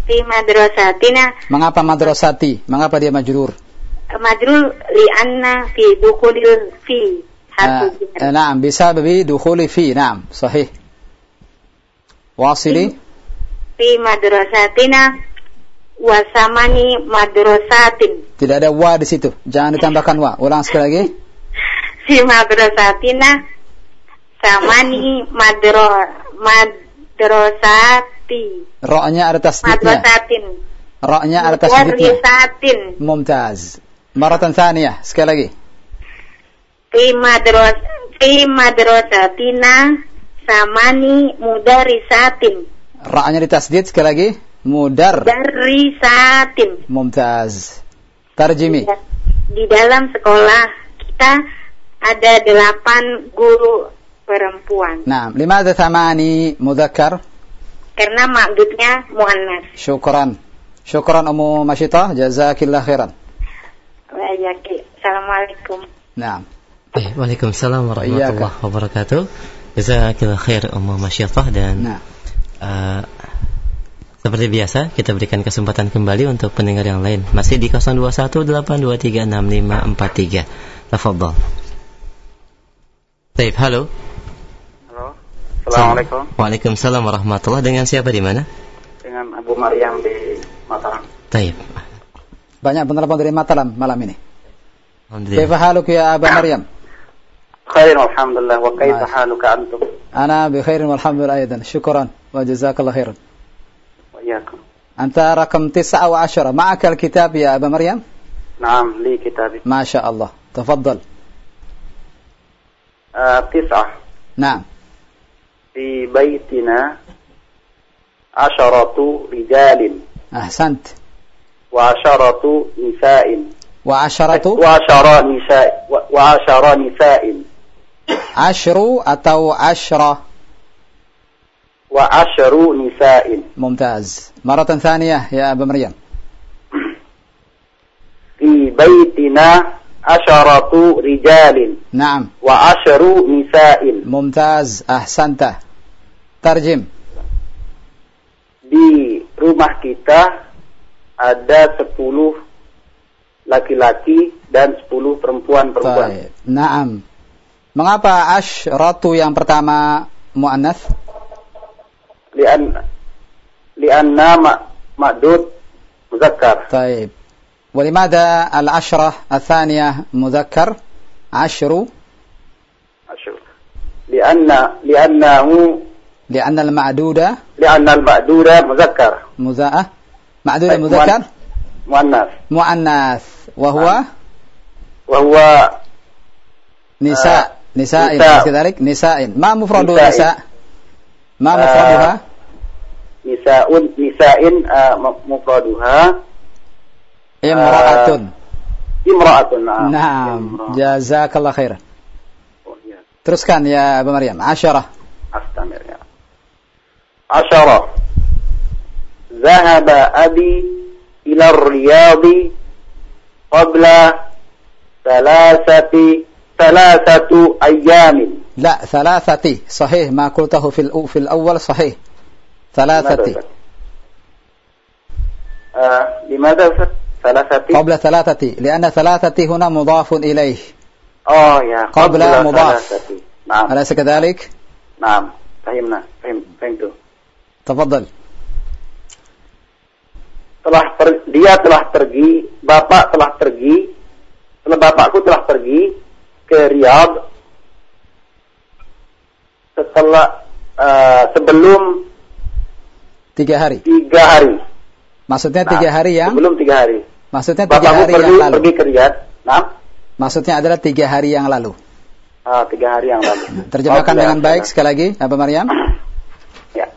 fi madrasatina Mengapa madrasati? Mengapa dia majrur? majrur li'anna fi dukhulil fi harfu ah, jar. Eh, naam, bisababi dukhuli fi. Naam, sahih. Wasili. Fi madrasatina wasamani madrasatin. Tidak ada wa di situ. Jangan ditambahkan wa. Ulang sekali lagi. Fi madrasatina samani madro madrasati. Roknya ada tasdidnya. Madrasatin. Roknya ada tasdidnya. Madrasatin. Mumtaz. Maratan thaniyah, sekali lagi. Fi madras fi madrasatina samani mudarisatin. di ditasdid sekali lagi. Mudar. Darisatin. Mumtaz. Tarjimi. Iya. Di dalam sekolah kita ada delapan guru perempuan. Nah, lima ada samani mudakar. Karena maksudnya muannas. Syukuran. Syukuran umum Masyitah, jazakillah khairan. خيرا Wa'alaikum. Assalamualaikum نعم Eh, Waalaikumsalam warahmatullahi wabarakatuh. Jazakallah khair Ummu Masyaffah dan Nah. eh, seperti biasa kita berikan kesempatan kembali untuk pendengar yang lain. Masih di 0218236543. Tafadhol. Baik, halo. Halo. Assalamualaikum. Waalaikumsalam warahmatullahi Dengan siapa di mana? Dengan Abu Maryam di Mataram. Taib. Banyak penelpon dari Mataram malam ini. كيف حالك يا أبا مريم خير والحمد لله وكيف. حالك أنتم أنا بخير والحمد لله أيضا شكرا وجزاك الله خيرا وإياكم أنت رقم تسعة وعشرة معك الكتاب يا أبا مريم نعم لي كتابي ما شاء الله تفضل آه تسعة نعم في بيتنا عشرة رجال أحسنت wa asharatu nisa'in. Wa asharatu? Wa ashara nisa wa ashara nisa'in. Ashru atau ashra? Wa ashru nisa'in. Mumtaz. Maratan thaniyah ya Abu Maryam. Fi baitina asharatu rijalin. Na'am. Wa ashru nisa'in. Mumtaz ahsanta. Tarjim. Di rumah kita ada 10 laki-laki dan 10 perempuan-perempuan. طيب نعم mengapa asyratu yang pertama muannas Lian lianna ma- ma'dud muzakkar. طيب ولماذا العشرة الثانية مذكر عشر Asyur. Lianna liannahu لأن المعدودة lianna al-ma'duda muzakkar. مذاءة معدودة طيب، مذكر Muannas. مؤنث وهو Wa huwa نساء Nisa'in Nisa. كذلك نساء ما مفرد نساء. نساء ما مفردها Nisaun nisa'in uh, mu- mufraduha امرأة imra'atun. Na'am. نعم جزاك الله خيرا Oh, ya. teruskan ya Abu Maryam عشرة Astamir ya. Asyara. ذهب أبي إلى الرياض قبل ثلاثة ثلاثة أيام. لا ثلاثة. صحيح ما قلته في في الأول صحيح. ثلاثة. آه لماذا ثلاثة. قبل ثلاثة. لأن ثلاثة هنا مضاف إليه. آه يا. قبل, قبل مضاف. نعم. أليس كذلك؟ نعم. فهمنا. فهمت. فهمت. تفضل. Telah per- dia telah pergi, bapak telah pergi, bapakku telah pergi ke Riyadh setelah eh, sebelum tiga hari tiga hari. maksudnya Nah, tiga hari yang sebelum tiga hari. maksudnya tiga Bapakku hari pergi, yang lalu pergi ke Riyadh. Nah, maksudnya adalah tiga hari yang lalu ah, tiga hari yang lalu. terjemahkan Qabla dengan baik sekali lagi Abu Maryam Ya.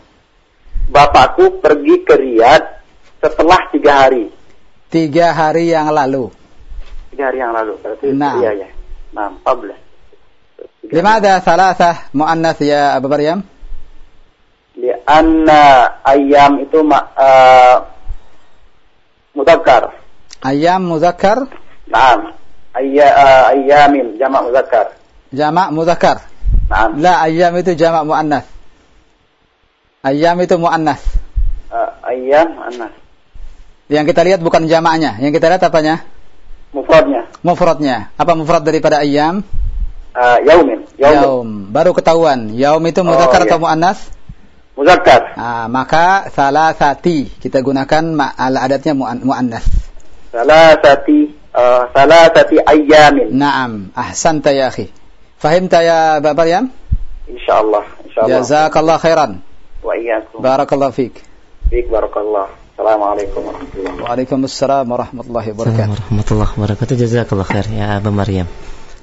Bapakku pergi ke Riyadh setelah tiga hari. Tiga hari yang lalu. Tiga hari yang lalu. Berarti nah. Iya, ya. Nah, 14. Limada salasah mu'annas ya Abu di Lianna ayam itu ma, uh, mudakar Ayam muzakkar? Nah. Ayya, eh, uh, ayamin jamak muzakkar. Jamak muzakkar. Nah. La ayam itu jamak muannas. Ayam itu muannas. Uh, eh, ayam muannas yang kita lihat bukan jamaknya yang kita lihat apanya Mufradnya mufradnya apa mufrad daripada ayam uh, yaumin. Yaumin. yaum baru ketahuan yaum itu Oh, atau iya. muannas Muzakkar. ah, maka salasati kita gunakan al adatnya muan- muannas Salasati uh, salasati ayamin. na'am ahsanta ya akhi fahimta ya Aba Maryam Insyaallah. Insyaallah. jazakallah khairan Wa iyyakum. barakallah fiik Baik barakallah. Assalamualaikum warahmatullahi wabarakatuh. Waalaikumsalam warahmatullahi wabarakatuh Assalamualaikum warahmatullahi wabarakatuh. Jazakallah khair ya Abu Maryam.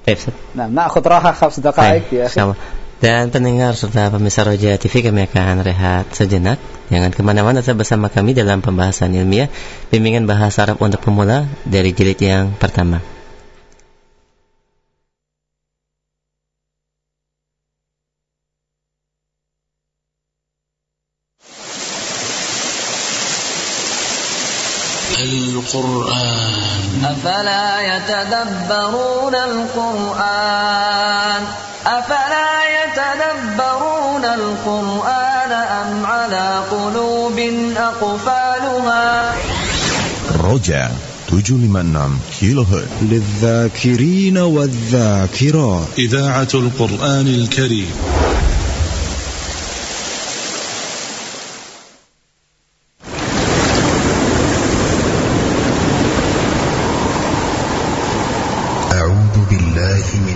Baik, Ustaz. Nah, ناخذ راحة خمس Baik, دقائق يا أخي insyaallah. Dan pendengar serta pemirsa Roja TV kami akan rehat sejenak. Jangan kemana-mana tetap bersama kami dalam pembahasan ilmiah bimbingan bahasa Arab untuk pemula dari jilid yang pertama. القرآن. أفلا يتدبرون القرآن؟ أفلا يتدبرون القرآن أم على قلوب أقفالها؟ رجع 756 كيلو هرتز. للذاكرين والذاكرات. إذاعة القرآن الكريم أعوذ بالله من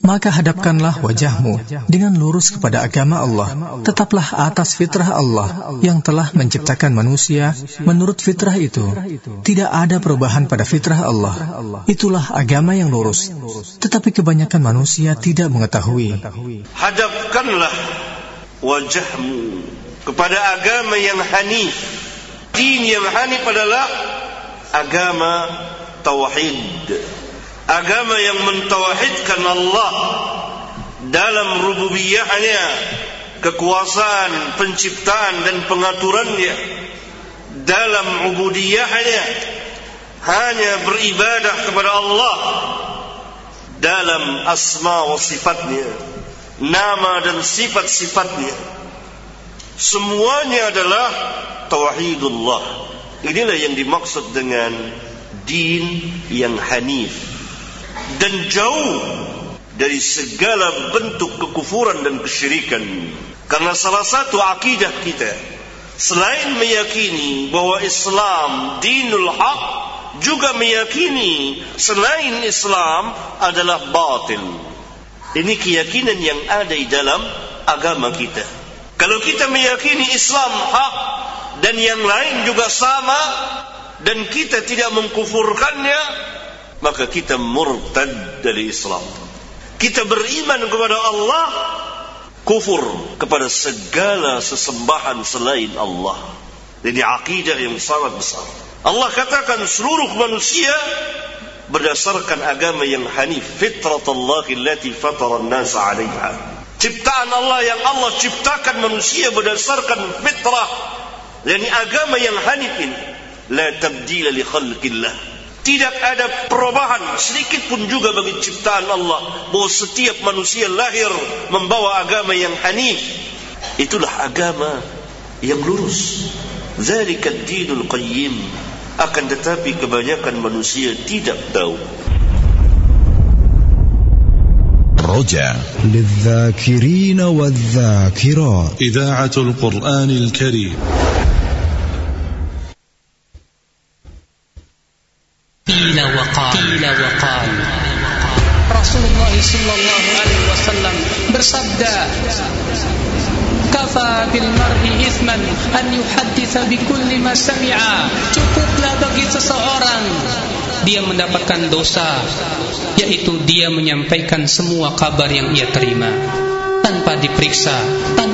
Maka hadapkanlah wajahmu dengan lurus kepada agama Allah. Tetaplah atas fitrah Allah yang telah menciptakan manusia menurut fitrah itu. Tidak ada perubahan pada fitrah Allah. Itulah agama yang lurus. Tetapi kebanyakan manusia tidak mengetahui. Hadapkanlah wajahmu kepada agama yang hanif. Din yang hanif adalah agama tauhid. Agama yang mentauhidkan Allah dalam rububiyahnya, kekuasaan, penciptaan dan pengaturannya dalam ubudiyahnya hanya beribadah kepada Allah dalam asma wa sifatnya nama dan sifat-sifatnya. Semuanya adalah tauhidullah. Inilah yang dimaksud dengan din yang hanif dan jauh dari segala bentuk kekufuran dan kesyirikan. Karena salah satu akidah kita selain meyakini bahwa Islam dinul haq juga meyakini selain Islam adalah batil. Ini keyakinan yang ada di dalam agama kita. Kalau kita meyakini Islam hak dan yang lain juga sama dan kita tidak mengkufurkannya, maka kita murtad dari Islam. Kita beriman kepada Allah, kufur kepada segala sesembahan selain Allah. Ini akidah yang sangat besar. Allah katakan seluruh manusia berdasarkan agama yang hanif, fitrat Allah allati fatara an-nas 'alaiha. Ciptaan Allah yang Allah ciptakan manusia berdasarkan fitrah, yakni agama yang hanif ini. La tabdila li khalqillah. Tidak ada perubahan sedikit pun juga bagi ciptaan Allah bahwa setiap manusia lahir membawa agama yang hanif. Itulah agama yang lurus. Zalika ad-dinul qayyim. Akan tetapi kebanyakan manusia tidak tahu. رجع للذاكرين والذاكرات إذاعة القرآن الكريم Qila wa Qila wa qala. Rasulullah sallallahu alaihi wasallam bersabda kafa bil mar'i ithman an yuhaddisa bi kulli ma sami'a. Cukuplah bagi seseorang. Dia mendapatkan dosa yaitu dia menyampaikan semua kabar yang ia terima tanpa diperiksa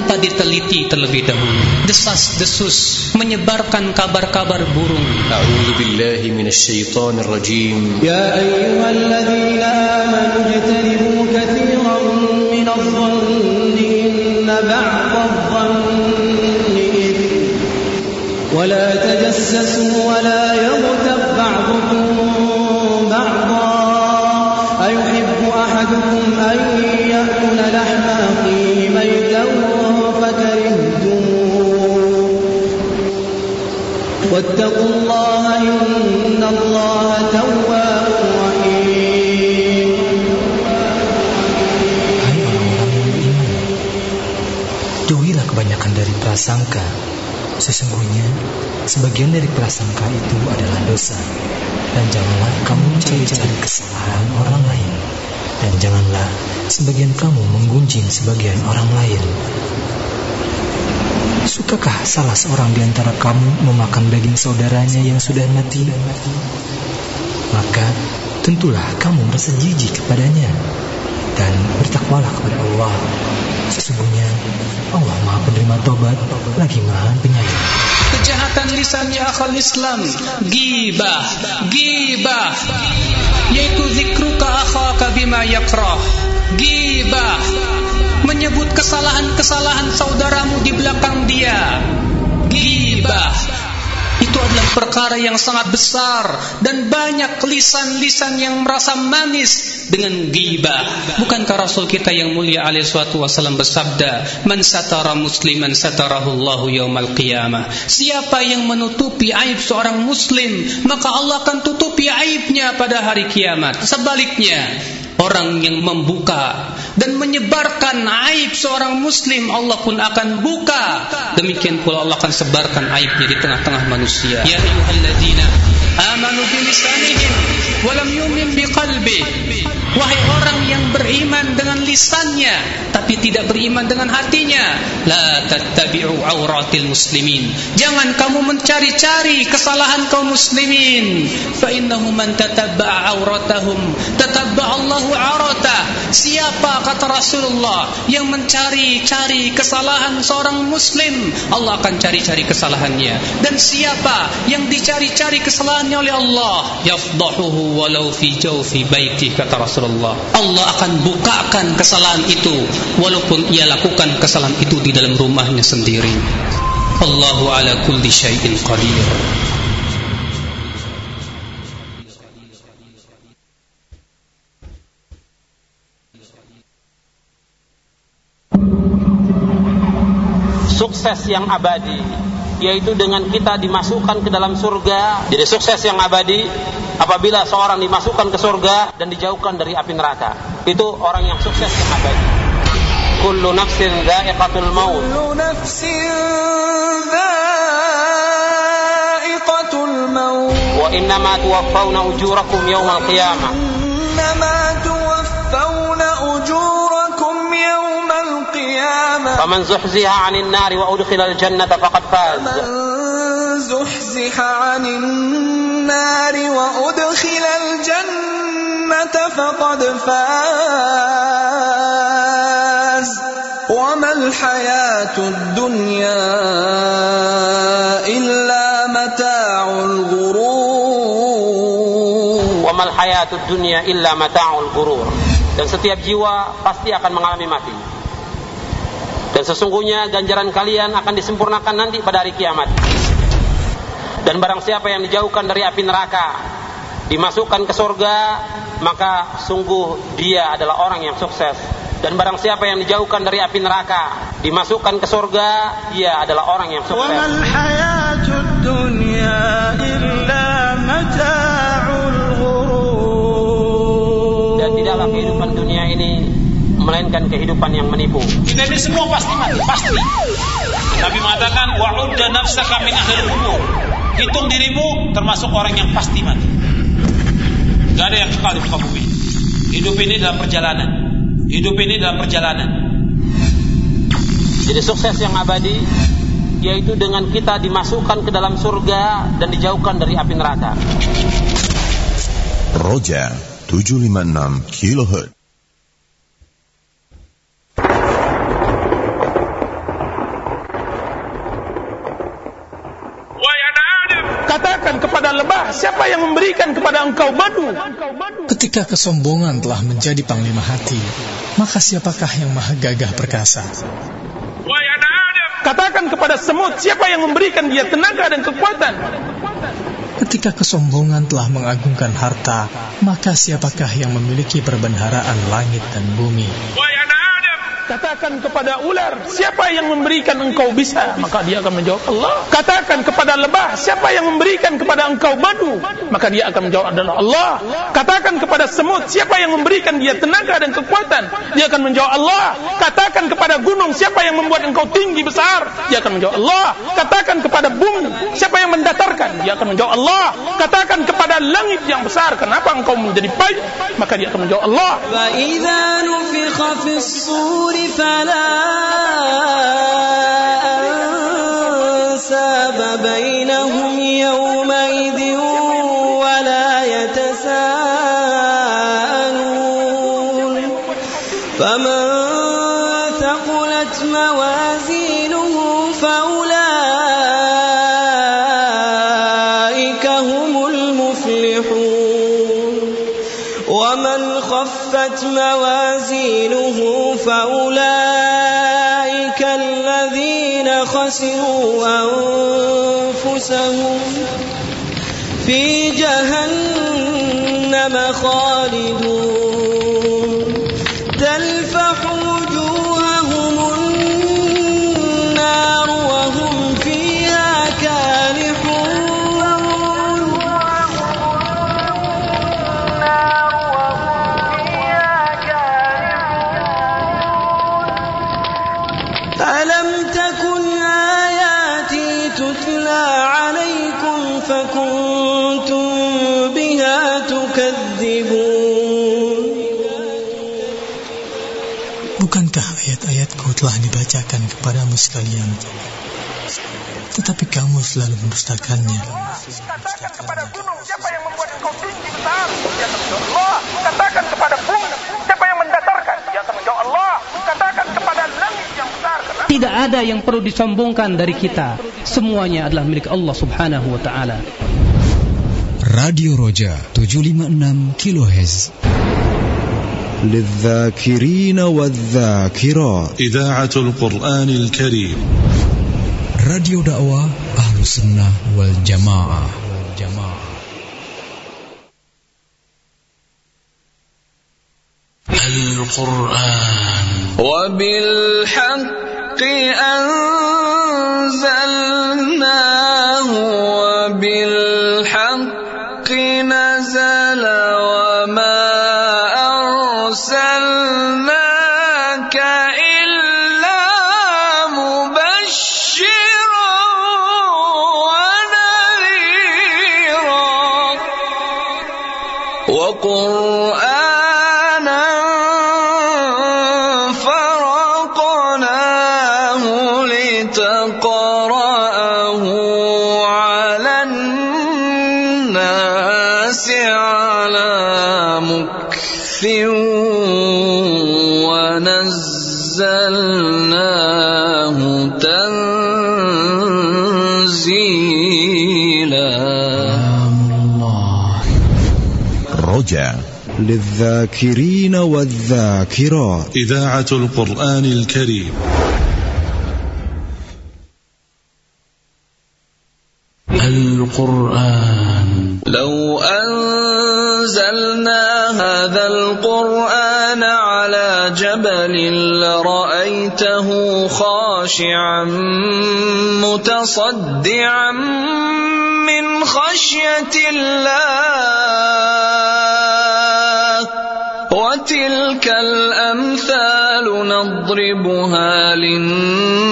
tanpa diteliti terlebih dahulu. Desas-desus menyebarkan kabar-kabar burung. A'udzu billahi minasyaitonir rajim. Ya ayyuhalladzina amanu ijtanibu katsiran minadh-dhanni inna ba'dadh-dhanni ولا تجسسوا ولا يغتب بعضكم prasangka. Sesungguhnya, sebagian dari prasangka itu adalah dosa. Dan janganlah kamu mencari-cari kesalahan orang lain. Dan janganlah sebagian kamu menggunjing sebagian orang lain. Sukakah salah seorang di antara kamu memakan daging saudaranya yang sudah mati? Maka tentulah kamu merasa jijik kepadanya dan bertakwalah kepada Allah. Sesungguhnya Allah Maha penerima tobat lagi Maha penyayang. Kejahatan lisan ya akhal Islam Gibah Gibah Yaitu zikruka akhaka bima yakrah Gibah Menyebut kesalahan-kesalahan saudaramu di belakang dia Gibah itu adalah perkara yang sangat besar dan banyak lisan-lisan yang merasa manis dengan ghibah. Bukankah Rasul kita yang mulia alaihi salatu wasallam bersabda, "Man satara musliman satarahu Allahu yaumal qiyamah." Siapa yang menutupi aib seorang muslim, maka Allah akan tutupi aibnya pada hari kiamat. Sebaliknya, orang yang membuka dan menyebarkan aib seorang muslim Allah pun akan buka. Demikian pula Allah akan sebarkan aibnya di tengah-tengah manusia. Ya ayyuhalladzina amanu bilisanihim walam yu'min biqalbi. Wahai orang yang beriman dengan lisannya tapi tidak beriman dengan hatinya la tattabi'u auratil muslimin. Jangan kamu mencari-cari kesalahan kaum muslimin. Fa innahu man tatabba'a auratahum tatabba'a Allahu aurata. Siapa kata Rasulullah yang mencari-cari kesalahan seorang muslim Allah akan cari-cari kesalahannya. Dan siapa yang dicari-cari kesalahannya oleh Allah. Yafdahuhu walau fi jawfi baiti kata Rasulullah. Allah akan bukakan kesalahan itu walaupun ia lakukan kesalahan itu di dalam rumahnya sendiri. Allahu ala kulli syai'in qadir. Sukses yang abadi yaitu dengan kita dimasukkan ke dalam surga. Jadi sukses yang abadi apabila seorang dimasukkan ke surga dan dijauhkan dari api neraka. Itu orang yang sukses yang abadi. Kullu nafsin dha'iqatul maut. Kullu nafsin dha'iqatul maut. Wa innama tuwaffawna ujurakum yawmal qiyamah. Innama tuwaffawna ujurakum yawmal فمن زحزح عن النار وأدخل الجنة فقد فاز. من زحزح عن النار وأدخل الجنة فقد فاز وما الحياة الدنيا إلا متاع الغرور mal hayatud dunya illa mata'ul gurur. Dan setiap jiwa pasti akan mengalami mati. Dan sesungguhnya ganjaran kalian akan disempurnakan nanti pada hari kiamat. Dan barang siapa yang dijauhkan dari api neraka, dimasukkan ke surga, maka sungguh dia adalah orang yang sukses. Dan barang siapa yang dijauhkan dari api neraka, dimasukkan ke surga, dia adalah orang yang sukses. Dan tidaklah kehidupan dunia ini melainkan kehidupan yang menipu. Kita ini semua pasti mati, pasti. Nabi mengatakan wa'udda nafsaka min ahlil kubur. Hitung dirimu termasuk orang yang pasti mati. Gak ada yang kekal di muka bumi. Hidup ini dalam perjalanan. Hidup ini dalam perjalanan. Jadi sukses yang abadi yaitu dengan kita dimasukkan ke dalam surga dan dijauhkan dari api neraka. Roja 756 kHz. Katakan kepada lebah, siapa yang memberikan kepada engkau madu? Ketika kesombongan telah menjadi panglima hati, maka siapakah yang maha gagah perkasa? Katakan kepada semut, siapa yang memberikan dia tenaga dan kekuatan? Ketika kesombongan telah mengagungkan harta, maka siapakah yang memiliki perbendaharaan langit dan bumi? Katakan kepada ular, siapa yang memberikan engkau bisa? Maka dia akan menjawab Allah. Katakan kepada lebah, siapa yang memberikan kepada engkau madu? Maka dia akan menjawab adalah Allah. Katakan kepada semut, siapa yang memberikan dia tenaga dan kekuatan? Dia akan menjawab Allah. Katakan kepada gunung, siapa yang membuat engkau tinggi besar? Dia akan menjawab Allah. Katakan kepada bumi, siapa yang mendatarkan? Dia akan menjawab Allah. Katakan kepada langit yang besar, kenapa engkau menjadi baik? Maka dia akan menjawab Allah. فلا أنساب بينهم يومئذ خسروا أنفسهم في جهنم خالدون. عليكم فكنتم بها تكذبون Bukankah ayat-ayatku telah dibacakan kepadamu sekalian? Tetapi kamu selalu mendustakannya. Katakan kepada gunung, siapa yang membuat engkau tinggi besar? Dia akan menjawab Allah. Katakan kepada bumi, siapa yang mendatarkan? Dia akan menjawab Allah. Katakan kepada langit yang besar. kenapa Tidak ada yang perlu disombongkan dari kita. Semuanya adalah milik Allah Subhanahu wa taala. Radio Roja 756 kHz للذاكرين والذاكرات إذاعة القرآن الكريم Radio dakwah Ahlu Sunnah wal Jamaah وبالحق أنزلناه رجع للذاكرين والذاكرات. إذاعة القرآن الكريم. القرآن. لو أنزلنا هذا القرآن على جبل لرأيته خاشعا متصدعا من خشية الله. وتلك الأمثال نضربها للناس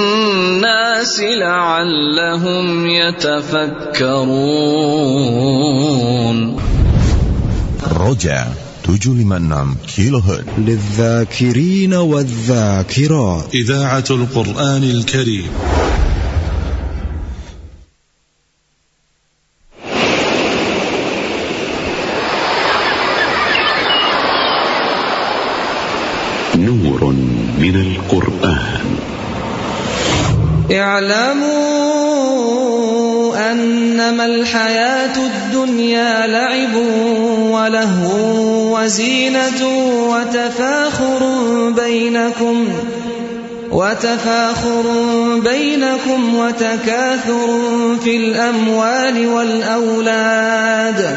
لعلهم يتفكرون. رجع 756 كيلو هرتز للذاكرين والذاكرات. إذاعة القرآن الكريم. نور من القرآن. اعلموا أنما الحياة الدنيا لعب ولهو وزينة وتفاخر بينكم وتفاخر بينكم وتكاثر في الأموال والأولاد.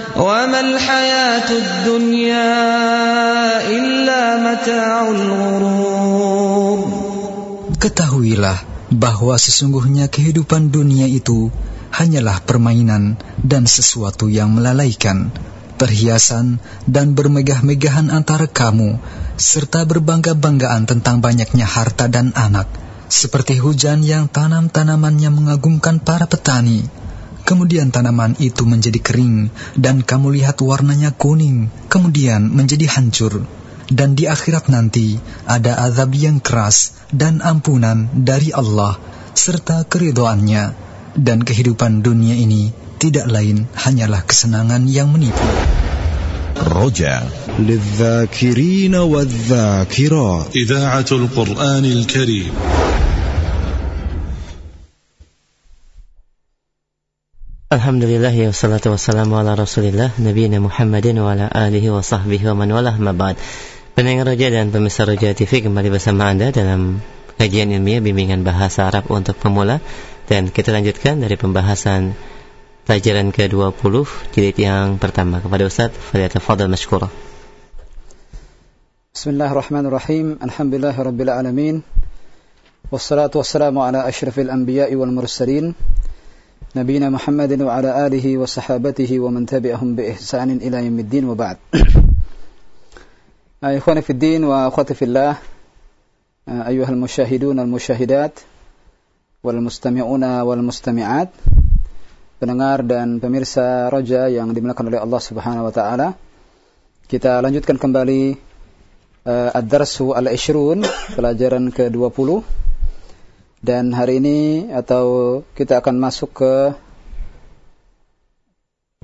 وما الحياة الدنيا إلا متاع الغرور Ketahuilah bahwa sesungguhnya kehidupan dunia itu hanyalah permainan dan sesuatu yang melalaikan, perhiasan dan bermegah-megahan antara kamu, serta berbangga-banggaan tentang banyaknya harta dan anak, seperti hujan yang tanam tanamannya mengagumkan para petani. Kemudian tanaman itu menjadi kering, dan kamu lihat warnanya kuning, kemudian menjadi hancur. Dan di akhirat nanti ada azab yang keras dan ampunan dari Allah, serta keridoannya. Dan kehidupan dunia ini tidak lain hanyalah kesenangan yang menipu. رجع للذاكرين والذاكرات إذاعة القرآن الكريم Alhamdulillah ya wassalatu wassalamu ala rasulillah Nabi Muhammadin wa ala alihi wa sahbihi wa man walah mabad Pendengar Roja dan pemirsa Roja TV kembali bersama Anda dalam kajian ilmiah bimbingan bahasa Arab untuk pemula. Dan kita lanjutkan dari pembahasan pelajaran ke-20 jilid yang pertama kepada Ustaz Fadil Mashkura. Bismillahirrahmanirrahim. Alhamdulillahirabbil alamin. Wassalatu wassalamu ala asyrafil anbiya'i wal mursalin نبينا محمد وعلى آله وصحابته ومن تبعهم بإحسان إلى يوم الدين وبعد إخواني في الدين وأخواتي في الله أيها المشاهدون المشاهدات والمستمعون والمستمعات pendengar dan pemirsa Roja yang dimuliakan oleh Allah Subhanahu wa taala. Kita lanjutkan kembali uh, Ad-Darsu Al-Ishrun, pelajaran ke-20 dan hari ini atau kita akan masuk ke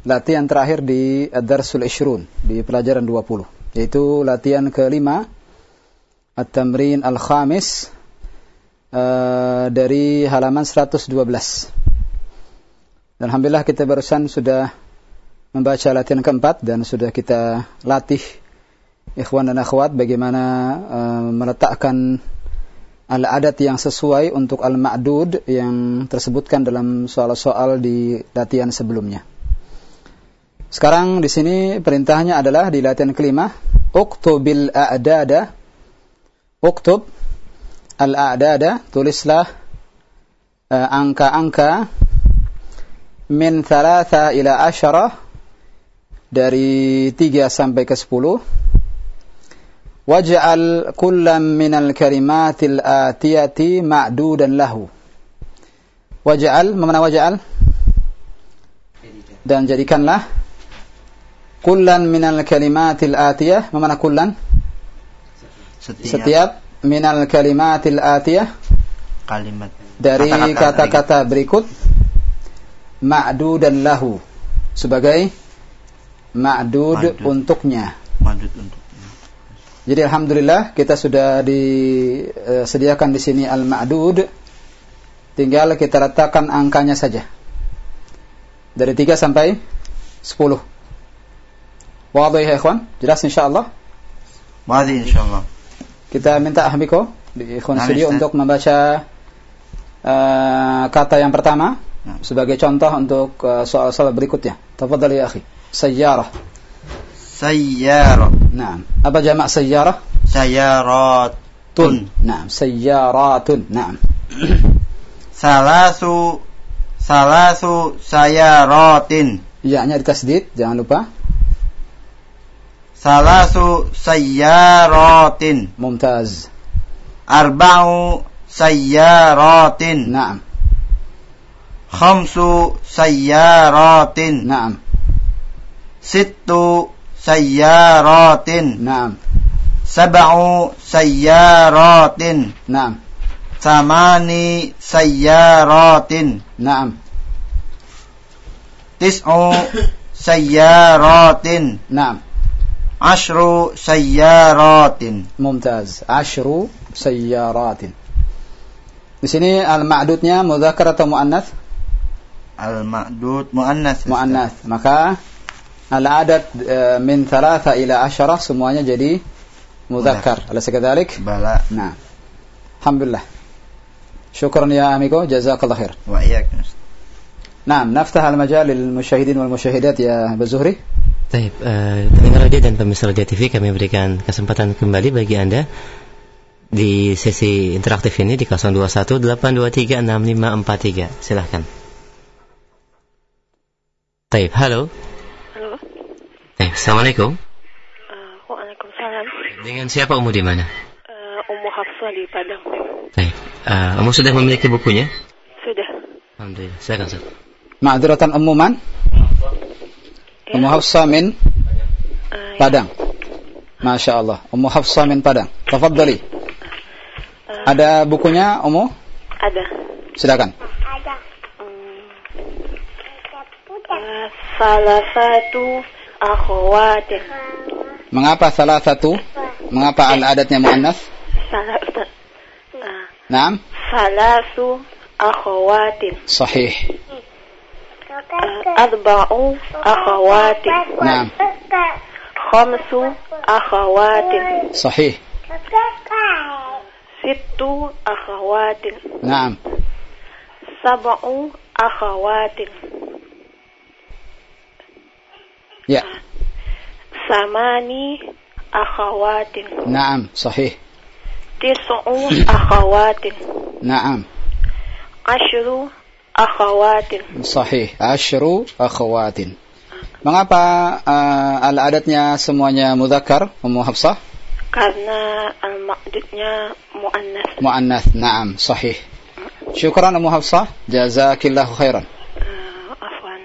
latihan terakhir di Ad-Darsul Ishrun di pelajaran 20 yaitu latihan kelima At-Tamrin Al-Khamis uh, dari halaman 112 dan Alhamdulillah kita barusan sudah membaca latihan keempat dan sudah kita latih ikhwan dan akhwat bagaimana uh, meletakkan al-adat yang sesuai untuk al-ma'dud yang tersebutkan dalam soal-soal di latihan sebelumnya. Sekarang di sini perintahnya adalah di latihan kelima, uktubil a'dada Uktub al-a'dada, tulislah uh, angka-angka min thalatha ila asyarah dari 3 sampai ke 10 waj'al kullam min al-kalimatil atiyati ma'dudan lahu. Waj'al mana waj'al? Dan jadikanlah kullan min al-kalimatil atiyah. Mana kullan? Setiap, setiap min al-kalimatil atiyah. Kalimat. Dari Kata-kata kata-kata berikut. Ma'dudan lahu. Sebagai ma'dud Ma'dud. untuknya. Madud untuk Jadi alhamdulillah kita sudah disediakan di sini al-ma'dud. Tinggal kita letakkan angkanya saja. Dari 3 sampai 10. Wadih ya ikhwan? Jelas insyaallah? Wadi insyaallah. Kita minta Ahmiko di ikhwan Nah, studio untuk membaca eh, kata yang pertama Nah. sebagai contoh untuk eh, soal-soal berikutnya. Tafadhal ya akhi. Sayyarah. Sayyarah. Naam. Apa jamak sayyarah? Sayaratun. Naam, sayyaratun. Naam. Salasu salasu sayaratin. Ya-nya ditasdid, jangan lupa. Salasu sayyaratin. Mumtaz. Arba'u sayyaratin. Naam. Khamsu sayyaratin. Naam. Sittu sayyaratin. Naam. Sab'u sayyaratin. Naam. Samani sayyaratin. Naam. Tis'u sayyaratin. Naam. Ashru sayyaratin. Mumtaz. Ashru sayyaratin. Di sini al-ma'dudnya mudzakkar atau muannats? Al-ma'dud muannas. Muannats. Maka al-adad e, eh, min thalatha ila asyarah semuanya jadi mudhakar. Ala sekadarik? Bala. Nah. Alhamdulillah. Syukran ya amiko, Jazakallah khair. Wa iya Nah, naftah al-majal lil musyahidin wal musyahidat ya Bazuhri. Baik, e, eh, pendengar radio dan pemirsa radio TV kami berikan kesempatan kembali bagi Anda di sesi interaktif ini di 0218236543. Silahkan. Baik, halo. Eh, Assalamualaikum. Uh, Waalaikumsalam. Dengan siapa Umu di mana? Eh, uh, Umu Hafsah di Padang. Eh, uh, Umu sudah memiliki bukunya? Sudah. Alhamdulillah. saya akan Ma'adratan Ummu man? Ya. Umu Hafsah min eh, ya. Padang. Masya Allah. Ummu Hafsah min Padang. Tafadzali. Uh, eh, ada bukunya, Ummu? Ada. Silakan. Ada. Salafatu akhwatin. Mengapa salah satu Mengapa al-adatnya mu'annas Salah Ustaz. Uh, Naam salasu akhwatin. Sahih arba'u akhawatin. Naam Khamsu akhawatin. Sahih Sittu akhawatin. Naam Sab'u akhawatin. Ya. Samani akhawatin. Naam Sahih. Tis'u akhawatin. Naam. Ashru akhawatin. Sahih. Ashru akhawatin. Mengapa uh, al-adatnya semuanya mudzakkar Ummu Hafsah? Karena al-ma'dudnya mu'annas. mu'annas. Naam Sahih. Syukran Ummu Hafsah. Jazakillahu khairan Afwan.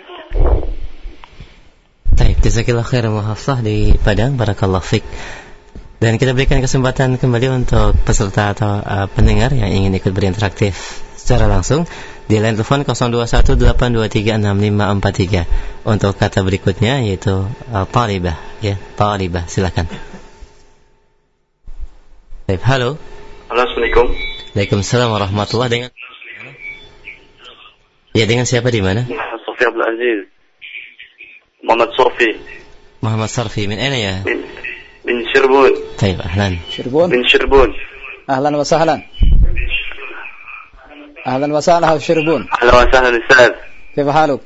Baik, jazakillah khair Umu Hafsah di Padang, barakallah fik. Dan kita berikan kesempatan kembali untuk peserta atau uh, pendengar yang ingin ikut berinteraktif secara langsung di line telepon 0218236543 untuk kata berikutnya yaitu uh, talibah ya, talibah silakan. Baik, halo. Halo, Assalamualaikum. Waalaikumsalam warahmatullahi dengan Ya, dengan siapa di mana? Sofi Abdul Aziz. Muhammad Sofi Muhammad Sarfi min أين ya? bin, bin Shirbun. طيب أهلا Shirbun Bin Shirbun. أهلا وسهلا أهلا وسهلا شربون أهلا وسهلا أستاذ. كيف حالك؟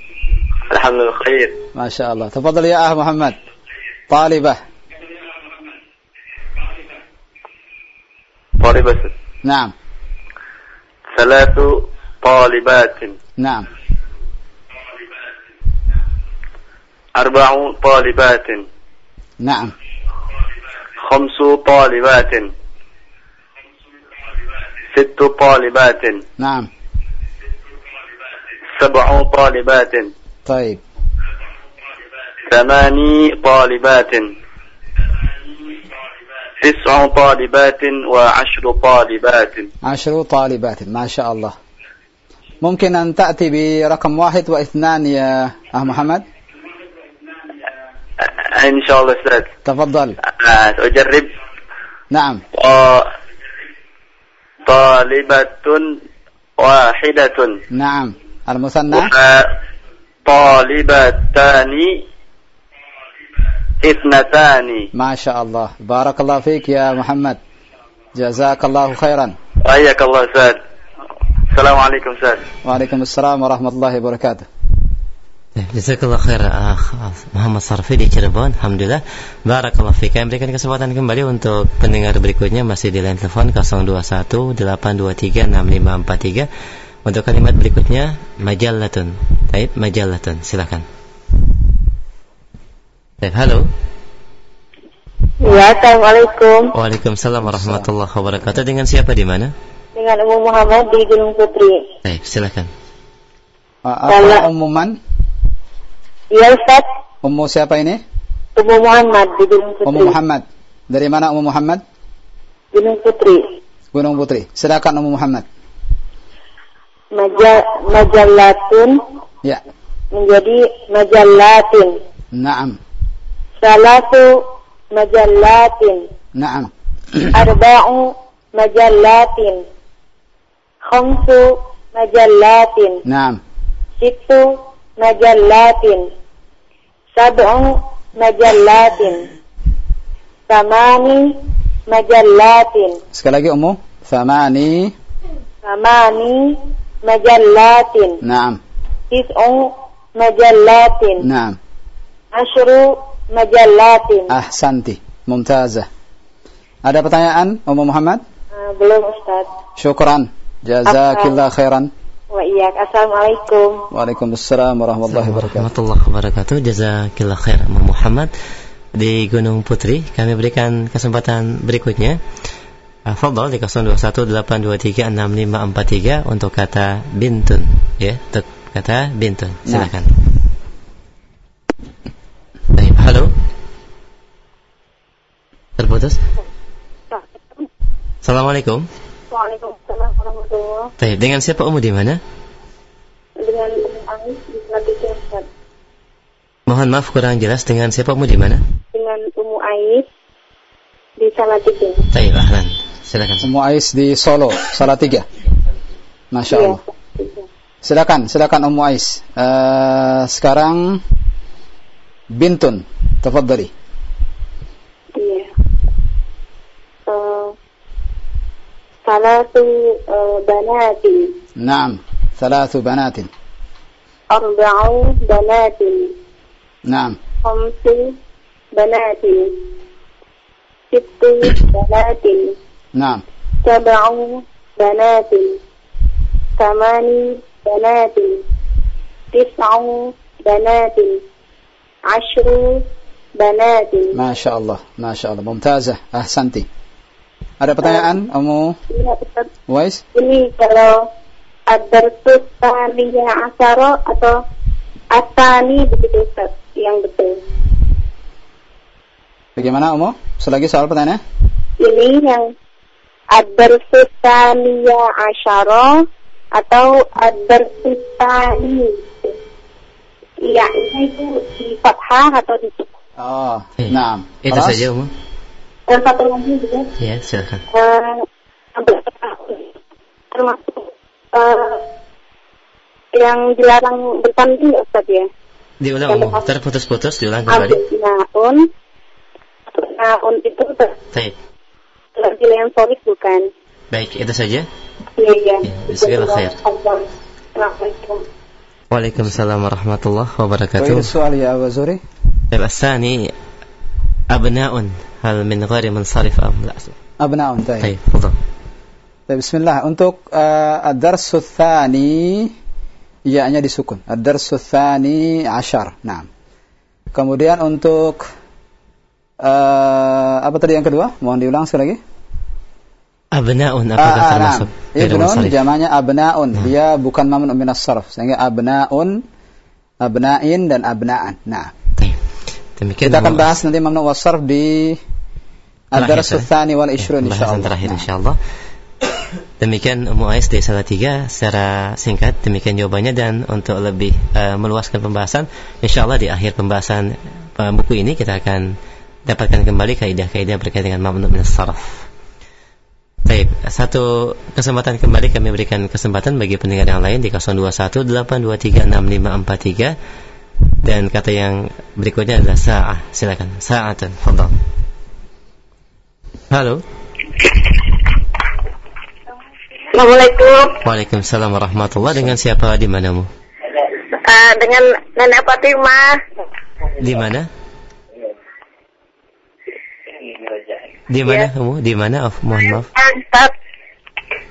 الحمد لله بخير. ما شاء الله تفضل يا أخ محمد طالبة طالبة نعم ثلاث طالبات نعم أربع طالبات. نعم. خمس طالبات. ست طالبات. نعم. سبع طالبات. طيب. ثماني طالبات. تسع طالبات وعشر طالبات. عشر طالبات ما شاء الله. ممكن أن تأتي برقم واحد واثنان يا أخ محمد؟ إن شاء الله أستاذ. تفضل. آه، سأجرب نعم. طالبة واحدة. نعم. المثنى. طالبتان اثنتان. ما شاء الله. بارك الله فيك يا محمد. جزاك الله خيرا. حياك الله أستاذ. السلام عليكم أستاذ. وعليكم السلام ورحمة الله وبركاته. Jazakallah khair Akh Muhammad Sarfi di Cirebon. Alhamdulillah. Barakallah Fika Yang berikan kesempatan kembali untuk pendengar berikutnya. Masih di line telepon 021-823-6543 Untuk kalimat berikutnya Majallatun. Taib Majallatun. Silakan. Taib halo. Ya, Assalamualaikum. Waalaikumsalam warahmatullahi wabarakatuh. Dengan siapa di mana? Dengan Ummu Muhammad di Gunung Putri. Taib silakan. Apa umuman? Iya, Ustaz. Ummu siapa ini? Ummu Muhammad di Gunung Putri. Ummu Muhammad Dari mana Ummu Muhammad? Gunung Putri. Gunung Putri Silakan Ummu Muhammad Maja, majallatun Ya menjadi majallatin. Naam Salatu majallatin. Naam Arba'u majallatin. Khamsu majallatin. Naam Sittu majallatin. Sab'u majallatin. Samani majallatin. Sekali lagi Ummu Thamani Samani majallatin. Naam Tis'u majallatin. Naam Ashru majallatin. Ahsanti Mumtazah Ada pertanyaan Ummu Muhammad? Ah, belum Ustaz. Syukran Jazakillah khairan Wa iya. Assalamualaikum. Waalaikumsalam warahmatullahi wabarakatuh. warahmatullahi wabarakatuh. Jazakillah khair Muhammad. Di Gunung Putri Kami berikan kesempatan berikutnya. Fadal di 0218236543 untuk kata bintun. Ya untuk kata bintun. Silakan. Baik, halo. Terputus? Assalamualaikum Waalaikumsalam warahmatullahi dengan siapa umum di mana? Dengan Ummu Ais di Salatiga Ustaz. Mohon maaf kurang jelas dengan siapa umum di mana? Dengan Ummu Ais di Salatiga. Baik, ahlan. Silakan. Ummu Ais di Solo Salatiga Masya Allah Silakan, silakan Ummu Ais Eh, Sekarang Bintun Tafadhali ثلاث آه، بنات. نعم ثلاث بنات. أربع بنات. نعم. خمس بنات. ست بنات. نعم. سبع بنات. ثمان بنات. تسع بنات. عشر بنات. ما شاء الله ما شاء الله. ممتازة أحسنتي. Ada pertanyaan, Amu? Iya, Ustaz. Ini kalau adartut taniya asaro atau atani begitu Ustaz yang betul. Bagaimana, Amu? Selagi soal pertanyaan? Ini yang adartut taniya asaro atau adartut tani Ya, itu di fathah atau di Oh, eh, nah. Itu saja, Amu. Dan satu lagi juga. Iya, silakan. Uh, termasuk uh, yang dilarang bertanding ya Ustaz ya? Diulang Umum, terputus-putus diulang kembali. Ya, naun, naun itu Baik. yang solis bukan. Baik, itu saja. Iya, iya. Ya, Bismillahirrahmanirrahim. Waalaikumsalam warahmatullahi wabarakatuh. Soal ya Abu Zuri. Al-Asani abnaun hal min ghairi mansarif am la Ah Abnaun, baik. Baik, bismillah. Untuk uh, ad-darsu tsani ya-nya disukun. Ad-darsu tsani ashar. Naam. Kemudian untuk uh, apa tadi yang kedua? Mohon diulang sekali lagi. Abnaun apa ah, termasuk? Nah. Ibnun jamaknya abnaun. Nah. Dia bukan mamnun minas sarf. Sehingga abnaun, abnain dan abnaan. Nah. Demikian kita akan bahas nanti mamnu was-sarf di tsani wal ishrun Pembahasan insyaallah. terakhir Nah. insyaallah. Demikian Ummu Ais dari Salatiga secara singkat demikian jawabannya dan untuk lebih eh, meluaskan pembahasan insyaallah di akhir pembahasan eh, buku ini kita akan dapatkan kembali kaidah-kaidah berkaitan dengan mamnu min sarf. Baik, satu kesempatan kembali kami berikan kesempatan bagi pendengar yang lain di 0218236543 dan kata yang berikutnya adalah sa'ah. Silakan. Sa'atan. Fadhal. Halo. Assalamualaikum. Waalaikumsalam warahmatullah. Dengan siapa di manamu? Eh, dengan Nenek Fatimah. Di mana? Di mana kamu? Di mana? Oh, mohon maaf. Ustaz.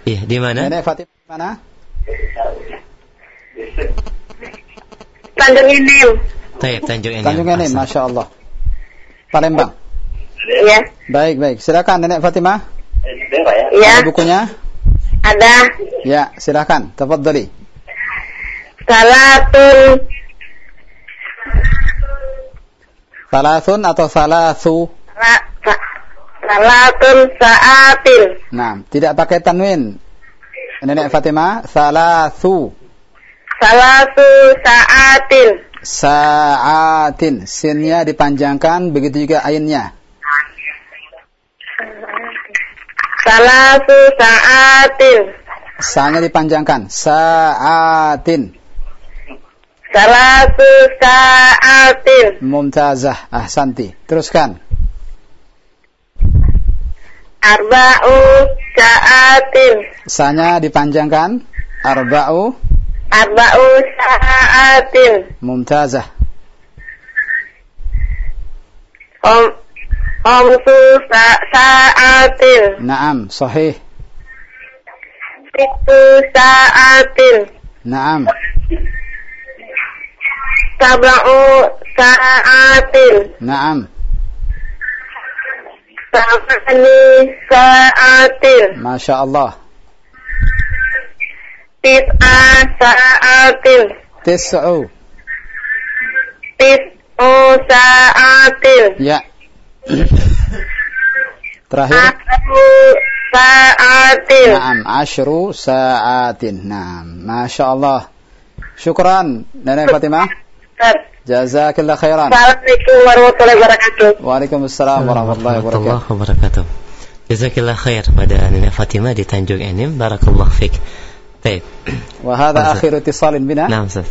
Iya, di mana? Nenek Fatimah mana? Tanjung Inim. Taib, Tanjung Enim. Tanjung Enim. Masya Allah. Palembang. Iya. Baik, baik. Silakan Nenek Fatimah. Iya. Ada bukunya? Ada Ya, silakan. Tafadhali. Salatun Salasun atau salasu? sa- sa- Salatun saatin. Nah, tidak pakai tanwin. Nenek Fatimah, salasu. Salatu saatin. Sa'atin. Sinnya dipanjangkan, begitu juga ainnya. Salatu saatin. Sa-nya dipanjangkan. Sa'atin. Salatu saatin. Mumtazah. Ahsanti. Teruskan. Arba'u saatin. Sa-nya dipanjangkan. Arba'u. Arba'u saatin. Mumtazah. Om sa- saatin. Naam. Sahih. Situ saatin. Naam. Sab'u saatin. Naam. Samani saatin. Masya Allah. Tis'a saatin. Tis'u. Tis'u saatin. Ya. Terakhir. Asru saatin. Naam, ashru sa'atin. Naam, Masya Allah. Syukran, Nenek Fatimah. Jazakallah khairan. Assalamualaikum warahmatullahi wabarakatuh. Waalaikumsalam warahmatullahi wabarakatuh. warahmatullahi wabarakatuh. Jazakillah khair pada Nenek Fatimah di Tanjung Enim. Barakallah fik. Baik. وهذا Ustaz. آخر اتصال بنا Nah, Ustaz.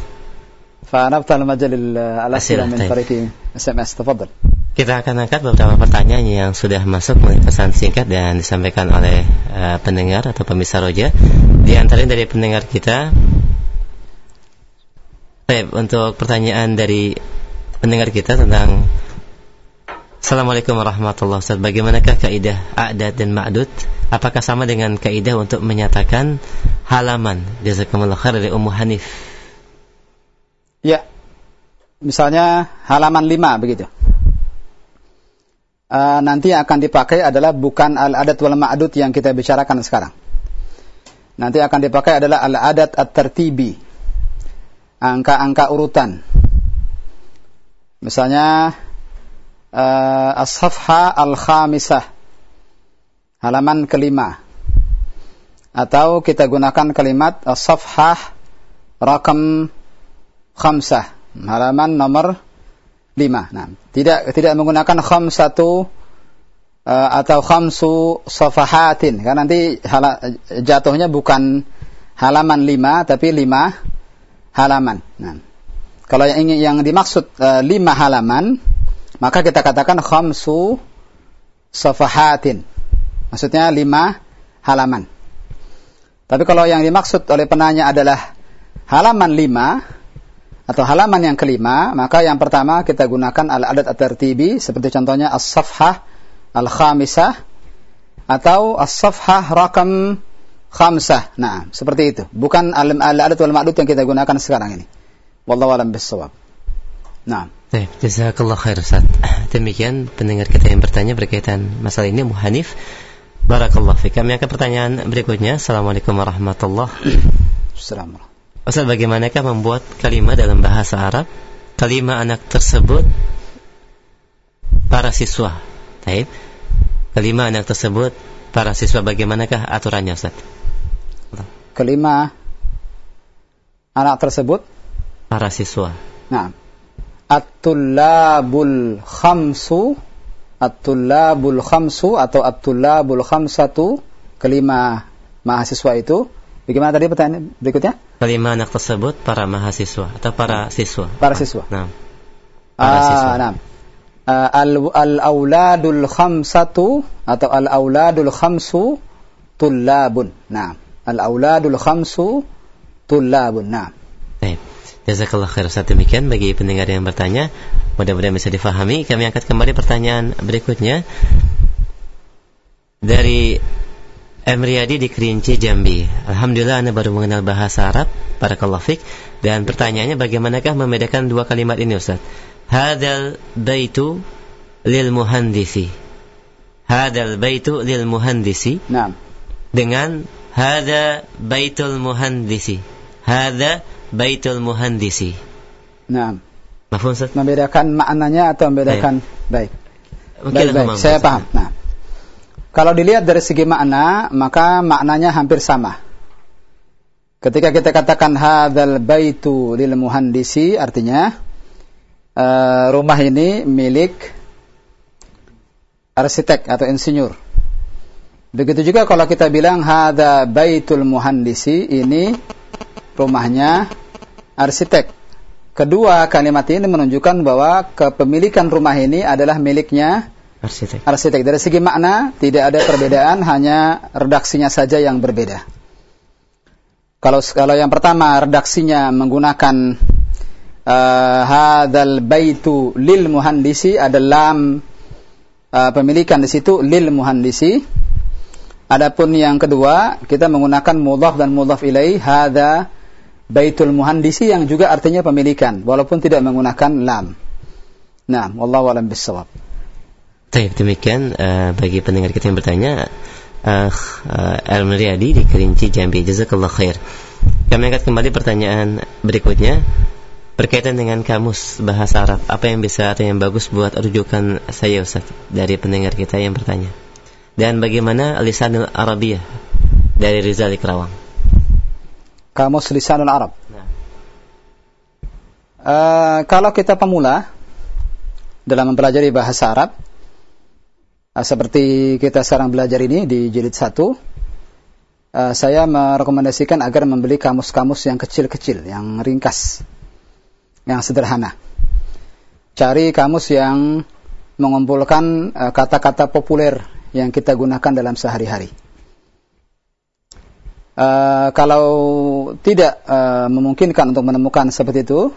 فنفتح المجال ال- الأسئلة أسئلة، من طيب. فريق اس ام اس تفضل Kita akan angkat beberapa pertanyaan yang sudah masuk melalui pesan singkat dan disampaikan oleh eh, pendengar atau pemirsa roja. Di antaranya dari pendengar kita. Baik, untuk pertanyaan dari pendengar kita tentang Assalamualaikum warahmatullahi wabarakatuh. Bagaimanakah kaidah a'dad dan ma'dud? Apakah sama dengan kaidah untuk menyatakan halaman? Jazakumullah khair dari Ummu Hanif. Ya, misalnya halaman 5 begitu. Eh, nanti yang akan dipakai adalah bukan al-adat wal ma'dud yang kita bicarakan sekarang. Nanti akan dipakai adalah al-adat at-tertibi. Angka-angka urutan. Misalnya eh, as-safha al-khamisah. Halaman kelima. Atau kita gunakan kalimat as-safhah rakam khamsah. Halaman nomor lima. Nah, tidak tidak menggunakan khamsatu uh, atau khamsu safahatin. Karena nanti hala, jatuhnya bukan halaman lima tapi lima halaman. Nah, kalau yang ingin yang dimaksud uh, lima halaman, maka kita katakan khamsu safahatin. Maksudnya lima halaman. Tapi kalau yang dimaksud oleh penanya adalah halaman lima atau halaman yang kelima, maka yang pertama kita gunakan al-adat at-tertibi seperti contohnya as-safhah al-khamisah atau as-safhah rakam khamsah. Nah, seperti itu. Bukan al-adat wal ma'dud yang kita gunakan sekarang ini. Wallahu alam bissawab. Nah. Baik, jazakallah khair Ustaz. Demikian pendengar kita yang bertanya berkaitan masalah ini Mu Hanif. Barakallah fi. Kami akan pertanyaan berikutnya. Assalamualaikum warahmatullahi wabarakatuh. Ustaz, bagaimanakah membuat kalimat dalam bahasa Arab? Kalimat anak tersebut para siswa. Baik. Kalimat anak tersebut para siswa bagaimanakah aturannya Ustaz? Kelima anak tersebut para siswa. Nah, at-tullabul khamsu at-tullabul khamsu atau at-tullabul khamsatu kelima mahasiswa itu bagaimana tadi pertanyaan berikutnya? Kelima anak tersebut para mahasiswa atau para siswa. Para siswa. Nah. Para siswa. Ah, nah. Uh, al-auladul khamsatu atau al-auladul khamsu tullabun. Nah. Al-auladul khamsu tullabun. Nah. Jazakallah khair Ustaz demikian bagi pendengar yang bertanya. Mudah-mudahan bisa difahami. Kami angkat kembali pertanyaan berikutnya dari Emriadi di Kerinci Jambi. Alhamdulillah Anda baru mengenal bahasa Arab. Barakallahu fik. Dan pertanyaannya bagaimanakah membedakan dua kalimat ini Ustaz? Hadal baitu lil muhandisi. Hadal baitu lil muhandisi. Nah. Dengan hada baitul muhandisi. Hada baitul muhandisi. Nah. Ustaz? Membedakan maknanya atau membedakan baik. Mungkin baik, baik. saya paham. Nah. Kalau dilihat dari segi makna, maka maknanya hampir sama. Ketika kita katakan hadzal baitu lil muhandisi artinya uh, rumah ini milik arsitek atau insinyur. Begitu juga kalau kita bilang hadza baitul muhandisi ini rumahnya arsitek. Kedua kalimat ini menunjukkan bahwa kepemilikan rumah ini adalah miliknya arsitek. Arsitek dari segi makna tidak ada perbedaan, hanya redaksinya saja yang berbeda. Kalau kalau yang pertama redaksinya menggunakan uh, hadzal baitu lil muhandisi ada lam uh, pemilikan di situ lil muhandisi. Adapun yang kedua kita menggunakan mudhaf dan mudhaf ilaih hadza baitul muhandisi yang juga artinya pemilikan walaupun tidak menggunakan lam. Nah, wallahu alam bisawab. Baik, demikian uh, bagi pendengar kita yang bertanya uh, uh, El Meriadi di Kerinci Jambi. Jazakallah khair. Kami angkat kembali pertanyaan berikutnya berkaitan dengan kamus bahasa Arab. Apa yang bisa atau yang bagus buat rujukan saya Ustaz dari pendengar kita yang bertanya. Dan bagaimana lisanul Arabiyah dari Rizal Ikrawang? Kamus lisanul Arab. Nah. Uh, kalau kita pemula dalam mempelajari bahasa Arab, uh, seperti kita sekarang belajar ini di jilid 1, uh, saya merekomendasikan agar membeli kamus-kamus yang kecil-kecil, yang ringkas, yang sederhana. Cari kamus yang mengumpulkan kata-kata uh, populer yang kita gunakan dalam sehari-hari. Uh, kalau tidak uh, memungkinkan untuk menemukan seperti itu,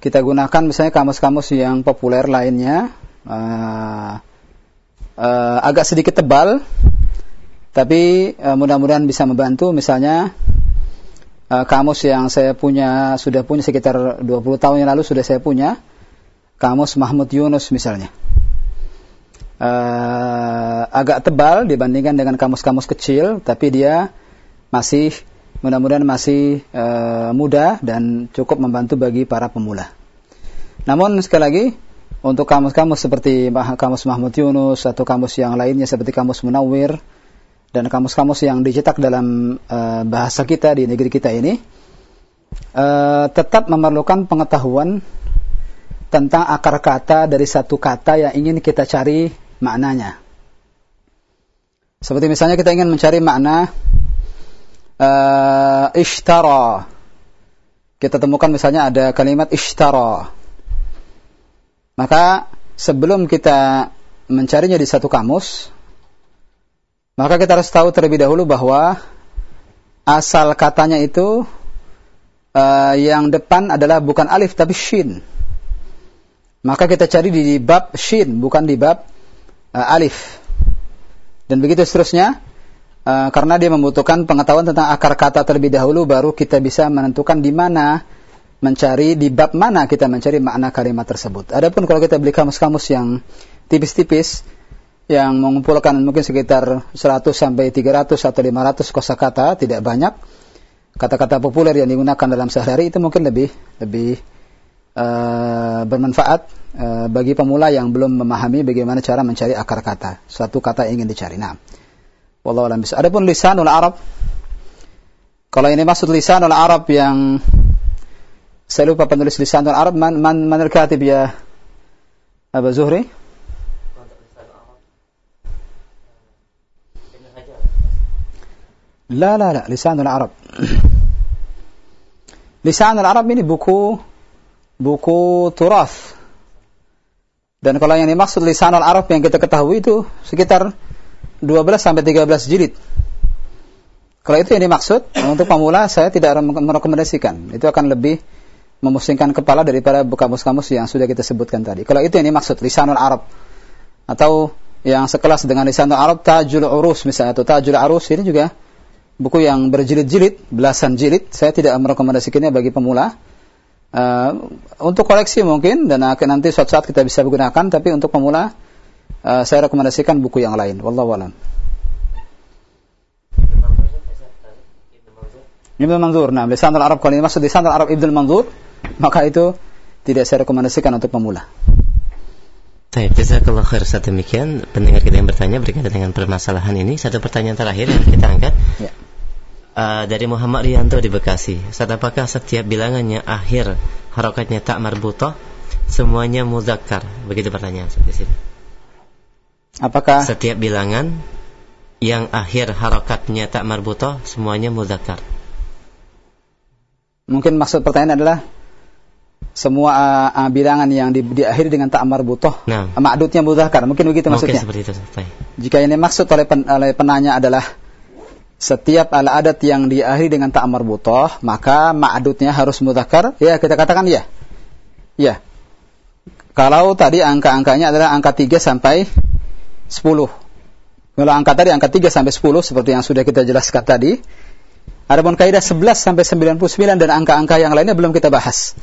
kita gunakan misalnya kamus-kamus yang populer lainnya, uh, uh, agak sedikit tebal, tapi uh, mudah-mudahan bisa membantu. Misalnya uh, kamus yang saya punya sudah punya sekitar 20 tahun yang lalu sudah saya punya, kamus Mahmud Yunus misalnya. Uh, agak tebal dibandingkan dengan kamus-kamus kecil, tapi dia masih mudah-mudahan masih uh, mudah dan cukup membantu bagi para pemula. Namun sekali lagi untuk kamus-kamus seperti kamus Mahmud Yunus atau kamus yang lainnya seperti kamus Munawir dan kamus-kamus yang dicetak dalam uh, bahasa kita di negeri kita ini uh, tetap memerlukan pengetahuan tentang akar kata dari satu kata yang ingin kita cari maknanya. Seperti misalnya kita ingin mencari makna uh, ishtara. Kita temukan misalnya ada kalimat ishtara. Maka sebelum kita mencarinya di satu kamus, maka kita harus tahu terlebih dahulu bahwa asal katanya itu uh, yang depan adalah bukan alif tapi shin. Maka kita cari di bab shin bukan di bab uh, alif. Dan begitu seterusnya Uh, karena dia membutuhkan pengetahuan tentang akar kata terlebih dahulu baru kita bisa menentukan di mana mencari di bab mana kita mencari makna kalimat tersebut. Adapun kalau kita beli kamus-kamus yang tipis-tipis yang mengumpulkan mungkin sekitar 100 sampai 300 atau 500 kosakata, tidak banyak. Kata-kata populer yang digunakan dalam sehari-hari itu mungkin lebih lebih uh, bermanfaat uh, bagi pemula yang belum memahami bagaimana cara mencari akar kata, suatu kata ingin dicari. Nah, wallahu a'lam Adapun lisanul Arab kalau ini maksud lisanul Arab yang saya lupa penulis lisanul Arab man man, man al-katib ya Abu Zuhri لا لا لا لسان العرب لسان العرب ini buku buku turas dan kalau yang dimaksud lisan al-Arab yang kita ketahui itu sekitar 12 sampai 13 jilid. Kalau itu yang dimaksud, untuk pemula saya tidak merekomendasikan. Itu akan lebih memusingkan kepala daripada kamus-kamus yang sudah kita sebutkan tadi. Kalau itu yang dimaksud, lisanul Arab. Atau yang sekelas dengan lisanul Arab, Tajul Urus misalnya, atau Tajul Arus, ini juga buku yang berjilid-jilid, belasan jilid. Saya tidak merekomendasikannya bagi pemula. Uh, untuk koleksi mungkin, dan nanti suatu saat kita bisa gunakan, tapi untuk pemula, uh, saya rekomendasikan buku yang lain. Wallahu a'lam. Ibnu Manzur, nah, lisanul Arab kalau ini maksud lisanul Arab Ibnu Manzur, maka itu tidak saya rekomendasikan untuk pemula. Baik, jazakallah khair saat demikian pendengar kita yang bertanya berkaitan dengan permasalahan ini. Satu pertanyaan terakhir yang kita angkat. Ya. Uh, dari Muhammad Rianto di Bekasi. Saat apakah setiap bilangannya akhir harokatnya tak marbutoh semuanya muzakkar? Begitu pertanyaan di sini. Apakah setiap bilangan yang akhir harokatnya tak marbutoh semuanya muzakkar? Mungkin maksud pertanyaan adalah semua uh, bilangan yang di, diakhiri dengan tak marbutoh, nah. makdudnya muzakkar. Mungkin begitu maksudnya. Mungkin seperti itu. Jika ini maksud oleh, pen, oleh penanya adalah setiap al-adat yang diakhiri dengan tak marbutoh, maka ma'dudnya harus muzakkar. Ya, kita katakan ya. Ya. Kalau tadi angka-angkanya adalah angka 3 sampai 10. Kalau angka tadi angka 3 sampai 10 seperti yang sudah kita jelaskan tadi. Adapun kaidah 11 sampai 99 dan angka-angka yang lainnya belum kita bahas.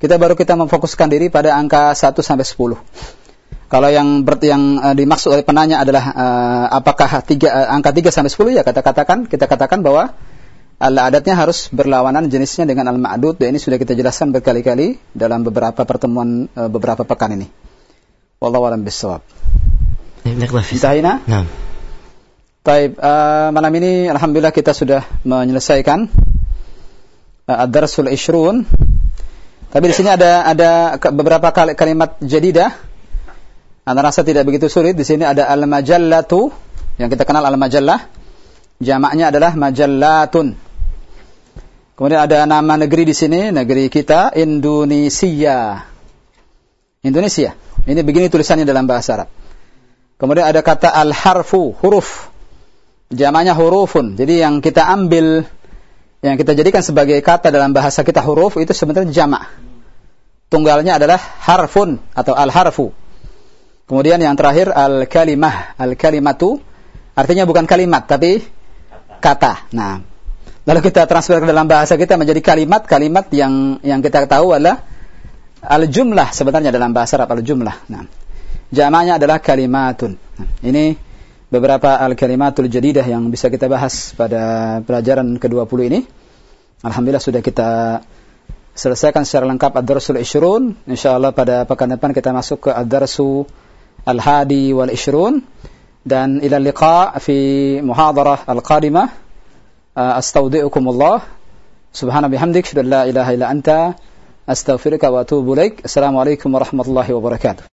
Kita baru kita memfokuskan diri pada angka 1 sampai 10. Kalau yang ber, yang uh, dimaksud oleh penanya adalah uh, apakah tiga, uh, angka 3 sampai 10 ya kata katakan kita katakan bahwa al adatnya harus berlawanan jenisnya dengan al ma'dud ini sudah kita jelaskan berkali-kali dalam beberapa pertemuan uh, beberapa pekan ini. Wallahu a'lam bissawab. Intahina? Nah. Taib, uh, malam ini alhamdulillah kita sudah menyelesaikan uh, ad-darsul ishrun. Tapi di sini ada ada beberapa kali, kalimat jadidah. Anda rasa tidak begitu sulit. Di sini ada al-majallatu yang kita kenal al-majallah. Jamaknya adalah majallatun. Kemudian ada nama negeri di sini, negeri kita Indonesia. Indonesia. Ini begini tulisannya dalam bahasa Arab. Kemudian ada kata al-harfu, huruf. Jamaknya hurufun. Jadi yang kita ambil, yang kita jadikan sebagai kata dalam bahasa kita huruf, itu sebenarnya jamak. Tunggalnya adalah harfun atau al-harfu. Kemudian yang terakhir al-kalimah. Al-kalimatu artinya bukan kalimat, tapi kata. Nah, lalu kita transfer ke dalam bahasa kita menjadi kalimat-kalimat yang yang kita tahu adalah al-jumlah sebenarnya dalam bahasa Arab al-jumlah. Nah, Jamaknya adalah kalimatun. Ini beberapa al-kalimatul jadidah yang bisa kita bahas pada pelajaran ke-20 ini. Alhamdulillah sudah kita selesaikan secara lengkap ad-darsul ishrun. Insyaallah pada pekan depan kita masuk ke ad-darsu al-hadi wal ishrun dan ila liqa fi muhadarah al-qadimah. Uh, astaudiukumullah. Subhana bihamdik, la ilaha illa anta, astaghfiruka wa atubu ilaik. Assalamualaikum warahmatullahi wabarakatuh.